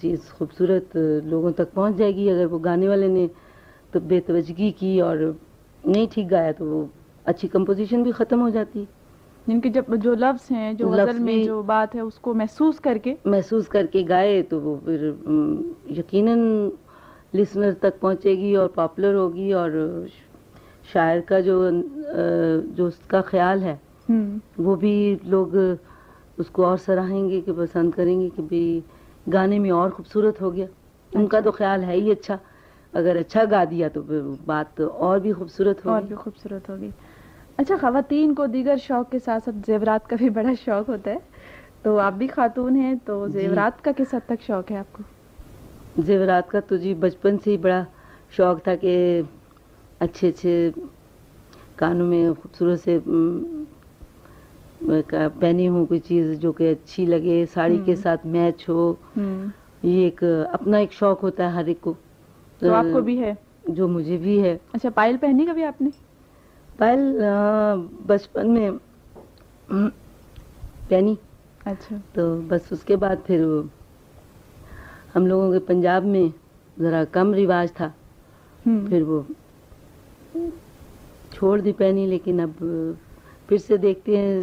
چیز خوبصورت لوگوں تک پہنچ جائے گی۔ اگر وہ گانے والے نے تو بے توجگی کی اور نہیں ٹھیک گایا تو وہ اچھی کمپوزیشن بھی ختم ہو جاتی۔ جن کے جب جو لفظ ہیں جو غزل میں جو بات ہے اس کو محسوس کر کے محسوس کر کے گائے تو وہ پھر یقیناً لسنر تک پہنچے گی اور پاپولر ہوگی اور شاعر کا جو جو اس کا خیال ہے وہ بھی لوگ اس کو اور سراہیں گے کہ پسند کریں گے کہ بھی گانے میں اور خوبصورت ہو گیا۔ ان کا تو خیال ہے ہی اچھا۔ اگر اچھا گا دیا تو بات اور بھی خوبصورت اور ہوگی بھی خوبصورت ہوگی۔ اچھا خواتین کو دیگر شوق کے ساتھ ساتھ زیورات کا بھی بڑا شوق ہوتا ہے۔ تو آپ بھی خاتون ہیں تو جی۔ زیورات کا کس حد تک شوق ہے آپ کو؟ زیورات کا تو جی بچپن سے ہی بڑا شوق تھا کہ اچھے اچھے کانوں میں خوبصورت سے پہنی ہوں کوئی چیز جو کہ اچھی لگے ساڑی کے۔ ساتھ میچ ہو۔ یہ ایک اپنا ایک شوق ہوتا ہے ہر ایک کو۔ تو آپ کو بھی ہے؟ جو مجھے بھی ہے۔ اچھا پائل پہنی کبھی آپ نے؟ ہاں، بچپن میں پہنی۔ اچھا۔ تو بس اس کے بعد پھر ہم لوگوں کے پنجاب میں ذرا کم رواج تھا۔ پھر وہ چھوڑ دی پہنی لیکن اب پھر سے دیکھتے ہیں۔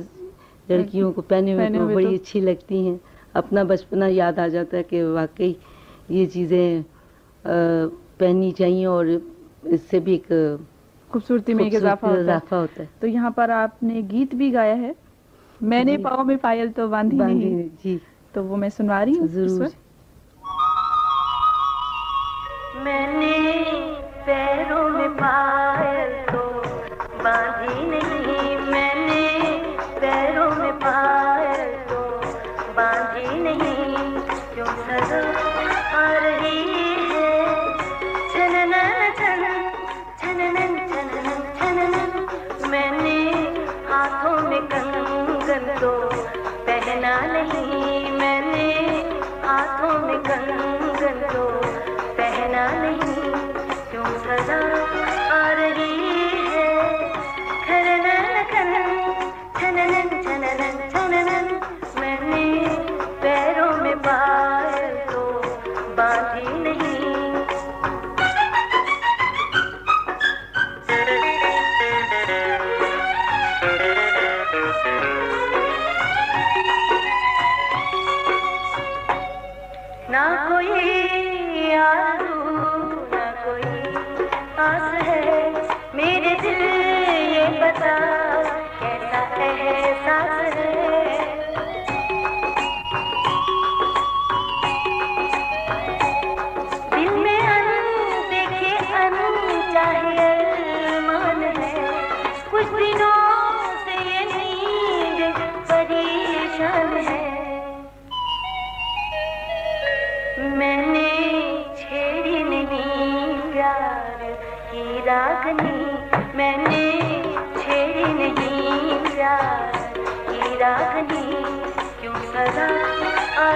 لڑکیوں کو پہنے ہوئے بڑی اچھی لگتی ہیں۔ اپنا بچپنا یاد آ جاتا ہے کہ واقعی یہ چیزیں پہننی چاہیے اور اس سے بھی ایک خوبصورتی میں ایک اضافہ ہوتا ہے۔ اضافہ ہوتا ہے۔ تو یہاں پر آپ نے گیت بھی گایا ہے۔ میں نے جی۔ پاؤں میں پائل تو باندھی نہیں۔ جی۔ تو وہ میں سنوا رہی ہوں ضرور وقت۔ میں نے پیروں میں پائل نہیں میں نے ہاتھوں میں کن نہ کوئی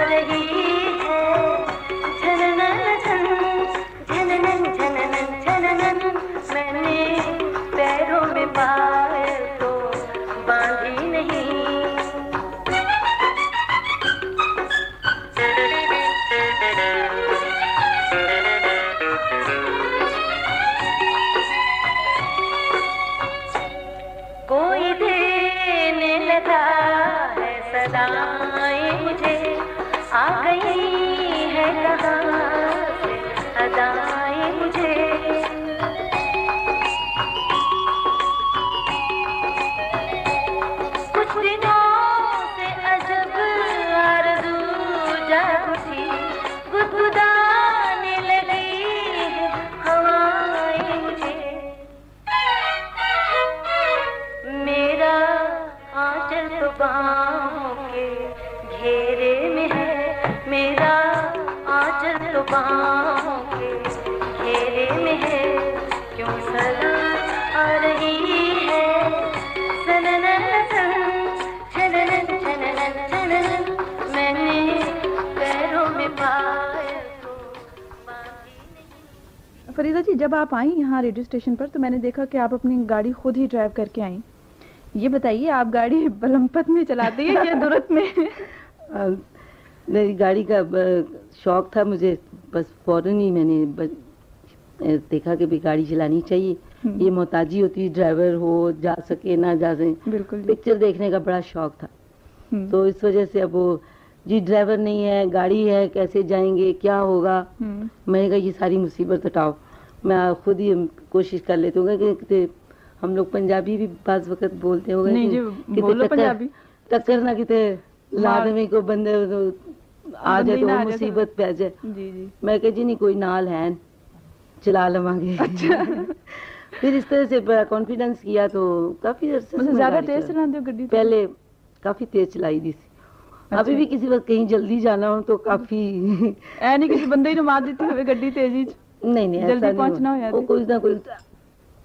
رہی آنچل تو باہوں کے گھیرے میں ہے۔ کیوں سزا آ رہی ہے؟ سنن سن چھنن چھنن چھنن میں نے پیروں میں پائے تو باندھی نہیں۔ فریدہ جی جب آپ آئیں یہاں ریڈیو اسٹیشن پر تو میں نے دیکھا کہ آپ اپنی گاڑی خود ہی ڈرائیو کر کے آئیں۔ یہ بتائیے آپ گاڑی بلمپت میں چلاتی ہیں یا <laughs> درست میں؟ میری گاڑی کا شوق تھا مجھے۔ بس فوراً ہی میں نے دیکھا کہ بھی گاڑی چلانی چاہیے۔ یہ محتاجی ہوتی ہے ڈرائیور ہو جا سکے نہ جا سکے۔ بالکل۔ پکچر دیکھنے کا بڑا شوق تھا۔ تو اس وجہ سے اب وہ جی ڈرائیور نہیں ہے گاڑی ہے کیسے جائیں گے کیا ہوگا؟ میں نے کہا یہ ساری مصیبت ہٹاؤ۔ میں خود ہی کوشش کر لیتی ہوں کہ ہم لوگ پنجابی بھی بعض وقت بولتے ہوں نہیں جی بولو پنجابی۔ ٹکر نہ کتے مار- لادمی کو بندے آ جائے تو مصیبت پہ جائے میں کہ جی نہیں کوئی نال ہے چلا لواں گے پھر اس طرح سے کانفیڈنس کیا تو کافی عرصے پہلے کافی تیز چلائی دی سی ابھی بھی کسی وقت کہیں جلدی جانا ہو تو کافی کسی بندے ہی مار دیتی ہوئے گڈی تیزی نہیں نہیں جلدی پہنچنا ہو کوئی نہ کوئی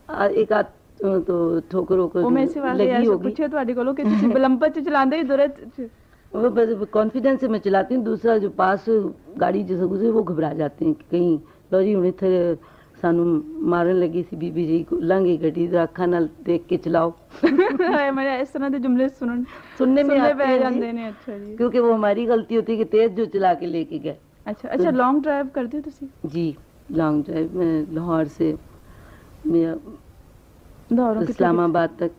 ایک آدھ تو ٹھوکر ہو کر لگی ہوگی پوچھے تو تواڈے کولوں کہ تسی بلمپت چ چلاندے ہی درت وہ کانفیڈنس سے میں چلاتی ہوں دوسرا جو پاس گاڑی جیسے گزرے وہ گھبرا جاتے ہیں کہ کہیں لوری ہوں تھے سانو مارن لگی سی بی بی جی کو لانگی گٹی ذرا کھانا دیکھ کے چلاؤ۔ میرے اس طرح دے جملے سنن سننے میں آتے ہیں جی، اچھا جی۔ کیونکہ وہ ہماری غلطی ہوتی ہے کہ تیز جو چلا کے لے کے گئے۔ اچھا اچھا لانگ ڈرائیو کرتے ہو تسی؟ جی لانگ ڈرائیو میں لاہور سے میرا اسلام آباد تک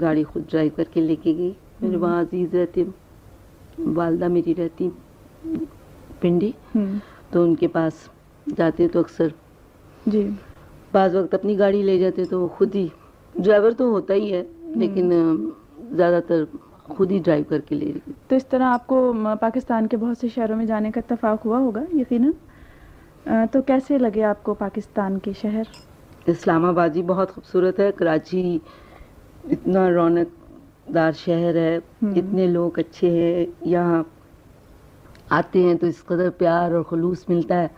گاڑی خود ڈرائیو کر کے لے کے گئی۔ میرے وہاں عزیز رہتے ہیں۔ والدہ میری رہتی پنڈی تو ان کے پاس جاتے تو اکثر۔ جی۔ بعض وقت اپنی گاڑی لے جاتے تو وہ خود ہی ڈرائیور تو ہوتا ہی ہے لیکن زیادہ تر خود ہی ڈرائیو کر کے لے رہی تو اس طرح آپ کو پاکستان کے بہت سے شہروں میں جانے کا اتفاق ہوا ہوگا یقیناً؟ تو کیسے لگے آپ کو پاکستان کے شہر؟ اسلام آباد ہی بہت خوبصورت ہے کراچی اتنا رونق دار شہر ہے اتنے لوگ اچھے ہیں یہاں آتے ہیں تو اس قدر پیار اور خلوص ملتا ہے۔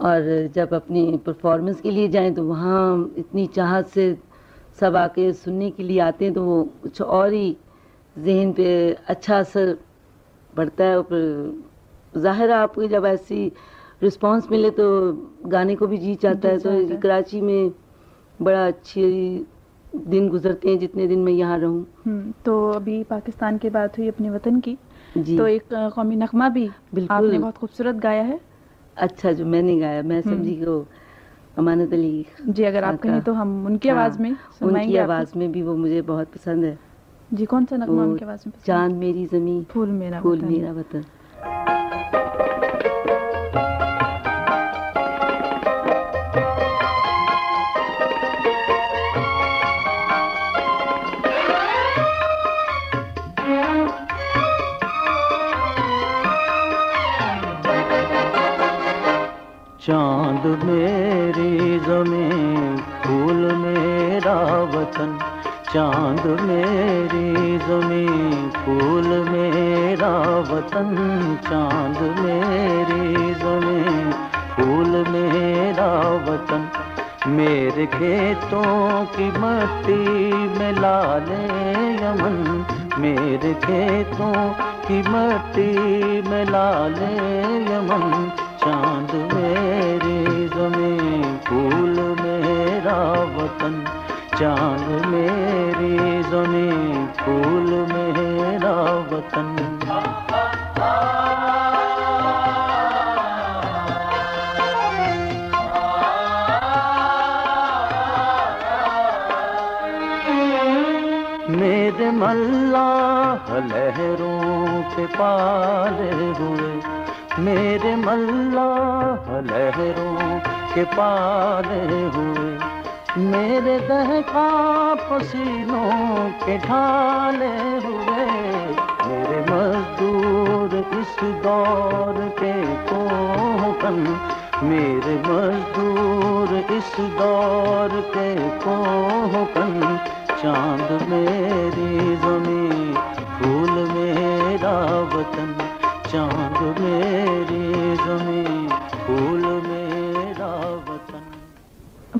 اور جب اپنی پرفارمنس کے لیے جائیں تو وہاں اتنی چاہت سے سب آ کے سننے کے لیے آتے ہیں تو وہ کچھ اور ہی ذہن پہ اچھا اثر پڑتا ہے۔ اور ظاہر آپ کو جب ایسی رسپانس ملے تو گانے کو بھی جی چاہتا ہے۔ تو کراچی میں بڑا اچھی دن گزرتے ہیں جتنے دن میں یہاں رہوں۔ تو ابھی پاکستان کے بات ہوئی اپنے وطن کی۔ جی۔ تو ایک قومی نغمہ بھی آپ نے بہت خوبصورت گایا ہے۔ اچھا جو میں نے گایا میں سمجھی کو امانت علی جی اگر آپ کہیں تو ہم ان کی ہاں، آواز میں ان کی آواز میں بھی وہ مجھے بہت پسند ہے۔ جی کون سا نغمہ ان کی آواز میں چاند میری زمین پھول میرا پھول میرا وطن۔ چاند میری زمین پھول میرا وطن چاند میرا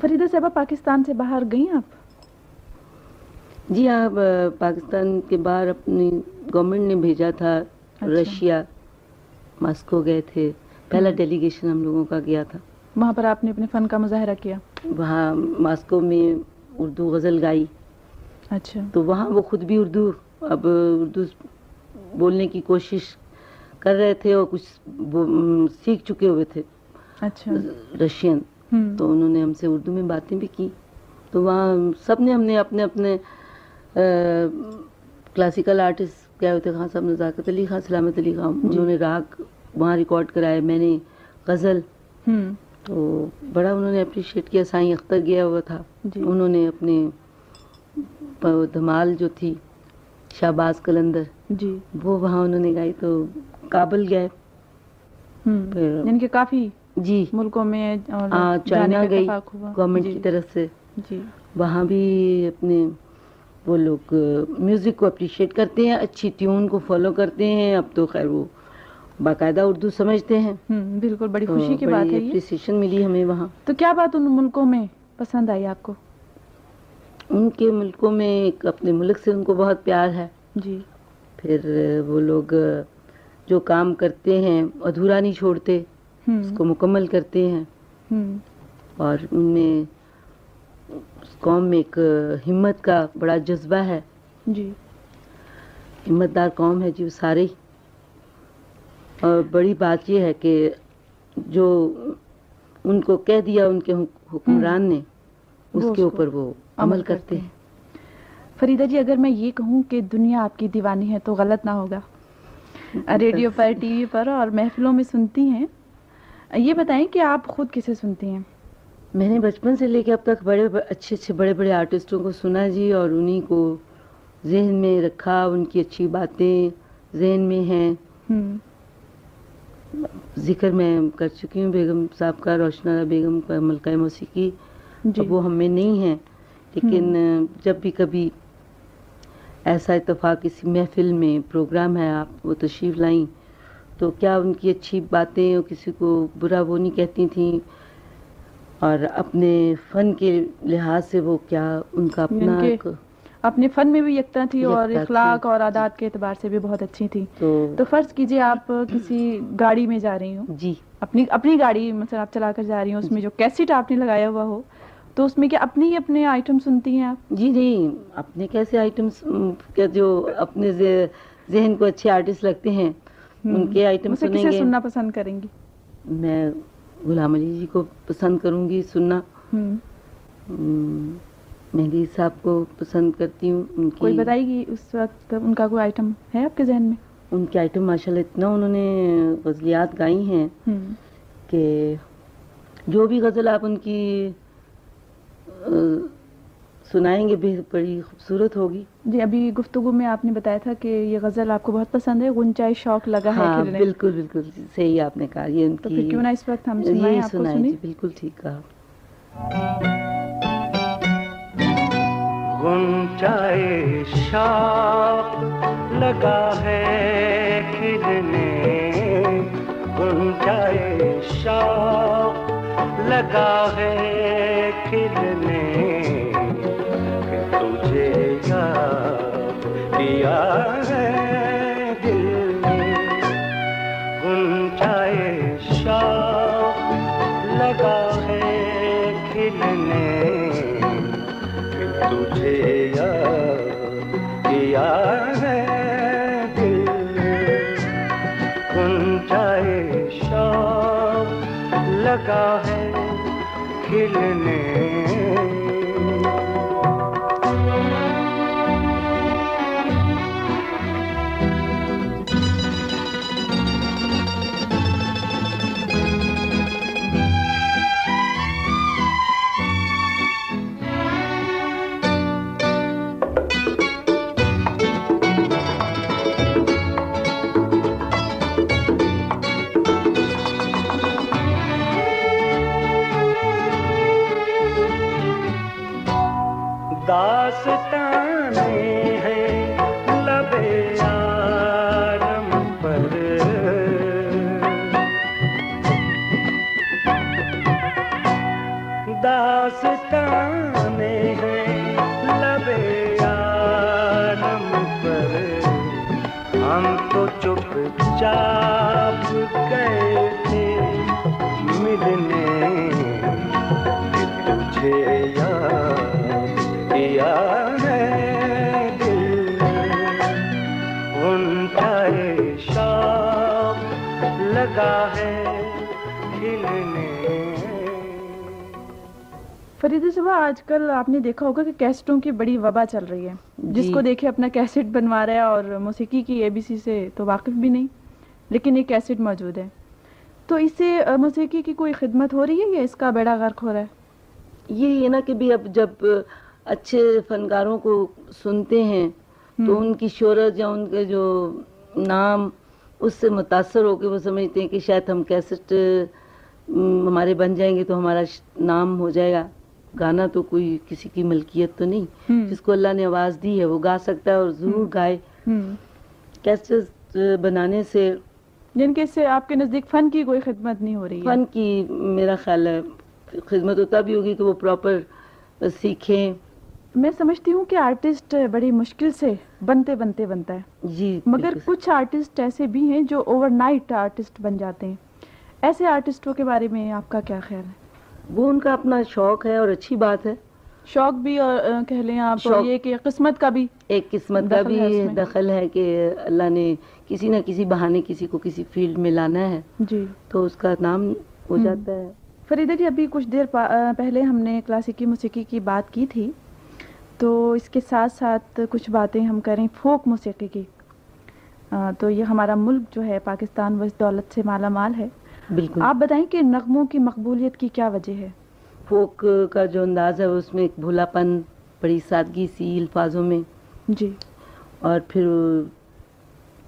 فریدہ صاحبہ پاکستان سے باہر گئیں آپ؟ جی ہاں پاکستان کے باہر اپنی گورنمنٹ نے بھیجا تھا اچھا۔ رشیا ماسکو گئے تھے۔ پہلا ڈیلیگیشن ہم لوگوں کا گیا تھا۔ وہاں پر آپ نے اپنے فن کا مظاہرہ کیا؟ وہاں ماسکو میں اردو غزل گائی۔ اچھا۔ تو وہاں وہ خود بھی اردو اب اردو بولنے کی کوشش کر رہے تھے اور کچھ سیکھ چکے ہوئے تھے۔ اچھا۔ رشین۔ تو انہوں نے ہم سے اردو میں باتیں بھی کی۔ تو وہاں سب نے ہم نے اپنے اپنے کلاسیکل آرٹسٹ کیا ہوتے خان صاحب نزاکت علی خان سلامت علی خان جی۔ انہوں نے راگ وہاں ریکارڈ کرائے میں نے غزل۔ تو بڑا انہوں نے اپریشیٹ کیا سائیں اختر گیا ہوا تھا۔ جی۔ انہوں نے اپنے دھمال جو تھی شہباز کلندر جی۔ وہ وہاں انہوں نے گائی تو کابل گئے۔ ان یعنی کے کافی جی۔ ملکوں میں چائنا گئی گورنمنٹ جی، کی طرف سے۔ جی۔ وہاں بھی اپنے وہ لوگ میوزک کو اپریشیٹ کرتے ہیں اچھی ٹیون کو فالو کرتے ہیں۔ اب تو خیر وہ باقاعدہ اردو سمجھتے ہیں۔ بالکل بڑی خوشی کی بات ہے اپریسیشن ملی ہمیں وہاں۔ تو کیا بات ان ملکوں میں پسند آئی آپ کو؟ ان کے ملکوں میں اپنے ملک سے ان کو بہت پیار ہے۔ جی۔ پھر وہ لوگ جو کام کرتے ہیں ادھورا نہیں چھوڑتے اس کو مکمل کرتے ہیں۔ اور ان میں اس قوم میں ایک ہمت کا بڑا جذبہ ہے۔ جی۔ ہمت دار قوم ہے جی سارے۔ اور بڑی بات یہ ہے کہ جو ان کو کہہ دیا ان کے حکمران نے اس کے اوپر وہ عمل کرتے ہیں۔ فریدہ جی اگر میں یہ کہوں کہ دنیا آپ کی دیوانی ہے تو غلط نہ ہوگا۔ ریڈیو پر ٹی وی پر اور محفلوں میں سنتی ہیں۔ یہ بتائیں کہ آپ خود کسے سنتی ہیں؟ میں نے بچپن سے لے کے اب تک بڑے اچھے اچھے بڑے بڑے آرٹسٹوں کو سنا جی اور انہی کو ذہن میں رکھا ان کی اچھی باتیں ذہن میں ہیں۔ ذکر میں کر چکی ہوں بیگم صاحب کا روشنارا بیگم کا ملکہ موسیقی۔ جی۔ اب وہ ہم میں نہیں ہیں لیکن جب بھی کبھی ایسا اتفاق کسی محفل میں پروگرام ہے آپ وہ تشریف لائیں۔ تو کیا ان کی اچھی باتیں اور کسی کو برا وہ نہیں کہتی تھیں؟ اور اپنے فن کے لحاظ سے وہ کیا ان کا اپنا کے ایک- اپنے فن میں بھی یکتا تھی اور۔ اخلاق اور عادات کے اعتبار سے بھی بہت اچھی تھی۔ تو تو فرض کیجیے آپ کسی گاڑی میں جا رہی ہوں۔ جی۔ اپنی اپنی گاڑی مثلا آپ چلا کر جا رہی ہوں اس میں جو کیسٹ آپ نے لگایا ہوا ہو تو اس میں کیا اپنی ہی اپنے آئٹم سنتی ہیں آپ؟ جی نہیں اپنے کیسے آئٹمس کیا جو اپنے ذہ- ذہن کو اچھے آرٹسٹ لگتے ہیں ان کے آئٹم سنیں گے؟ سننا پسند کریں گی؟ میں غلام علی جی کو پسند کروں گی سننا۔ مہدی صاحب کو پسند کرتی ہوں ان کوئی کی بتائے گی اس وقت ان کا کوئی آئٹم ہے آپ کے ذہن میں؟ ان کے آئٹم ماشاء اللہ اتنا انہوں نے غزلیات گائی ہیں کہ جو بھی غزل آپ ان کی سنائیں گے بھی بڑی خوبصورت ہوگی۔ جی ابھی گفتگو میں آپ نے بتایا تھا کہ یہ غزل آپ کو بہت پسند ہے غنچائے شوق لگا ہے ہاں کھلنے بالکل بالکل صحیح آپ نے کہا۔ یہ ان تو کی پھر کیوں نہ اس وقت ہم سنائیں آپ کو سنائیں سنی جی بالکل ٹھیک کہا۔ گنچائے شاخ لگا ہے کھلنے گنچائے شاخ لگا ہے کھلنے کہ تجھے یاد کیا فریدہ صبح آج کل آپ نے دیکھا ہوگا کہ کیسٹوں کی بڑی وبا چل رہی ہے جس جی۔ کو دیکھے اپنا کیسٹ بنوا رہا ہے اور موسیقی کی اے بی سی سے تو واقف بھی نہیں لیکن ایک کیسٹ موجود ہے تو اس سے موسیقی کی کوئی خدمت ہو رہی ہے یا اس کا بیڑا غرق ہو رہا ہے یہ ہے نا کہ بھی اب جب اچھے فنکاروں کو سنتے ہیں تو۔ ان کی شہرت یا ان کے جو نام اس سے متاثر ہو کے وہ سمجھتے ہیں کہ شاید ہم کیسٹ ہمارے بن جائیں گے تو ہمارا نام ہو جائے گا گانا تو کوئی کسی کی ملکیت تو نہیں۔ جس کو اللہ نے آواز دی ہے وہ گا سکتا ہے اور ضرور گائے۔ کیسٹ بنانے سے جن کے اس سے آپ کے نزدیک فن کی کوئی خدمت نہیں ہو رہی فن کی میرا خیال ہے خدمت تو تب ہی ہوگی کہ وہ پراپر سیکھیں۔ میں سمجھتی ہوں کہ آرٹسٹ بڑی مشکل سے بنتے بنتے بنتا ہے۔ جی مگر۔ کچھ آرٹسٹ ایسے بھی ہیں جو اوور نائٹ آرٹسٹ بن جاتے ہیں۔ ایسے آرٹسٹوں کے بارے میں آپ کا کیا خیال ہے؟ وہ ان کا اپنا شوق ہے اور اچھی بات ہے۔ شوق بھی اور کہہ لیں آپ یہ کہ قسمت کا بھی۔ ایک قسمت کا بھی اس۔ دخل ہے کہ اللہ نے کسی نہ کسی بہانے کسی کو کسی فیلڈ میں لانا ہے۔ جی۔ تو اس کا نام ہو۔ جاتا ہے۔ فریدہ جی ابھی کچھ دیر پہلے ہم نے کلاسیکی موسیقی کی بات کی تھی۔ تو اس کے ساتھ ساتھ کچھ باتیں ہم کریں فوک موسیقی کی۔ تو یہ ہمارا ملک جو ہے پاکستان وز دولت سے مالا مال ہے۔ بالکل۔ آپ بتائیں کہ نغموں کی مقبولیت کی کیا وجہ ہے؟ فوک کا جو انداز ہے اس میں ایک بھولا پن بڑی سادگی سی الفاظوں میں۔ جی۔ اور پھر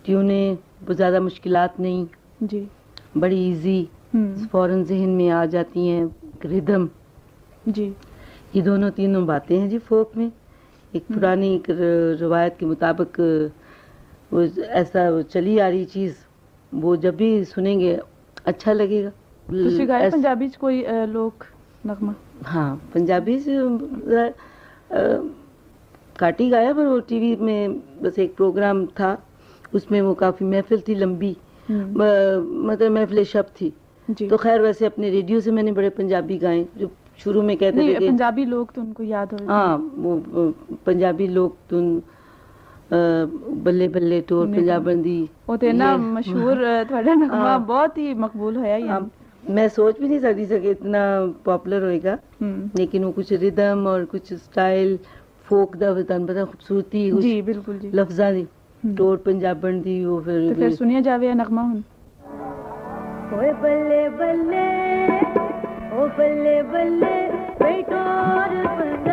ٹیونیں وہ زیادہ مشکلات نہیں۔ جی۔ بڑی ایزی فوراً ذہن میں آ جاتی ہیں ردم جی۔ یہ دونوں تینوں باتیں ہیں جی فوک میں۔ ایک۔ پرانی ایک روایت کے مطابق وہ ایسا چلی آ رہی چیز وہ جب بھی سنیں گے اچھا لگے گا۔ تسی گائے ایس- پنجابی چ کوئی آ، لوک نغمہ؟ ہاں پنجابی سے ذرا، آ، کاٹ ہی گایا پر وہ ٹی وی میں بس ایک پروگرام تھا۔ اس میں وہ کافی محفل تھی لمبی۔ مطلب محفل شب تھی۔ جی۔ تو خیر ویسے اپنے ریڈیو سے میں نے بڑے پنجابی گائے جو شروع میں کہتے تھے پنجابی لوگ تو ان کو یاد ہو ہاں وہ وہ پنجابی لوگ تن بلے بلے۔ پنجاب بندی وہ تے نا یہ- مشہور تھوڑا نغمہ ہاں۔ بہت ہی مقبول ہویا یہ ہاں، میں سوچ بھی نہیں سکتی کہ اتنا پاپولر ہوئے گا لیکن وہ کچھ ردم اور کچھ سٹائل فوک دا تن پتا خوبصورتی جی بالکل جی لفظاں دی۔ ٹور پنجاب بندی وہ تو پھر پھر سنیا جاوے نغمہ ہن اوے بلے بلے او بلے بلے بیٹور پنجاب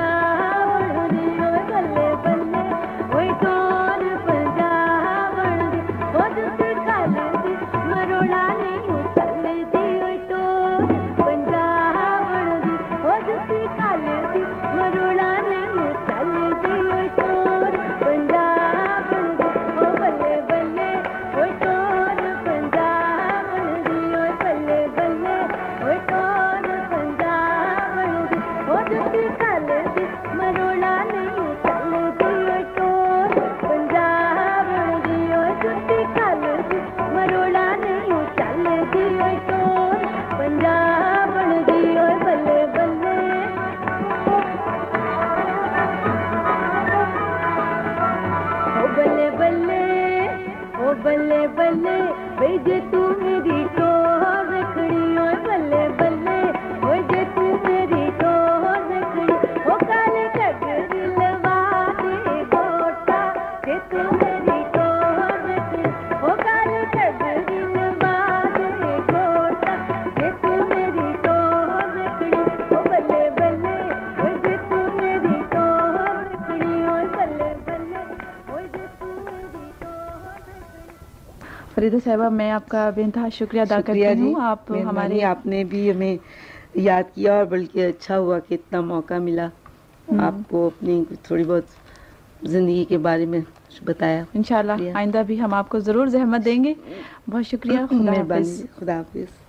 فریدہ صاحبہ میں آپ کا بے انتہا شکریہ ادا کرتی جی ہوں۔ آپ ہمارے آپ نے بھی ہمیں یاد کیا اور بلکہ اچھا ہوا کہ اتنا موقع ملا۔ آپ کو اپنی تھوڑی بہت زندگی کے بارے میں بتایا۔ انشاءاللہ۔ آئندہ بھی ہم آپ کو ضرور زحمت دیں گے۔ بہت شکریہ خدا مہربانی حافظ۔ خدا حافظ۔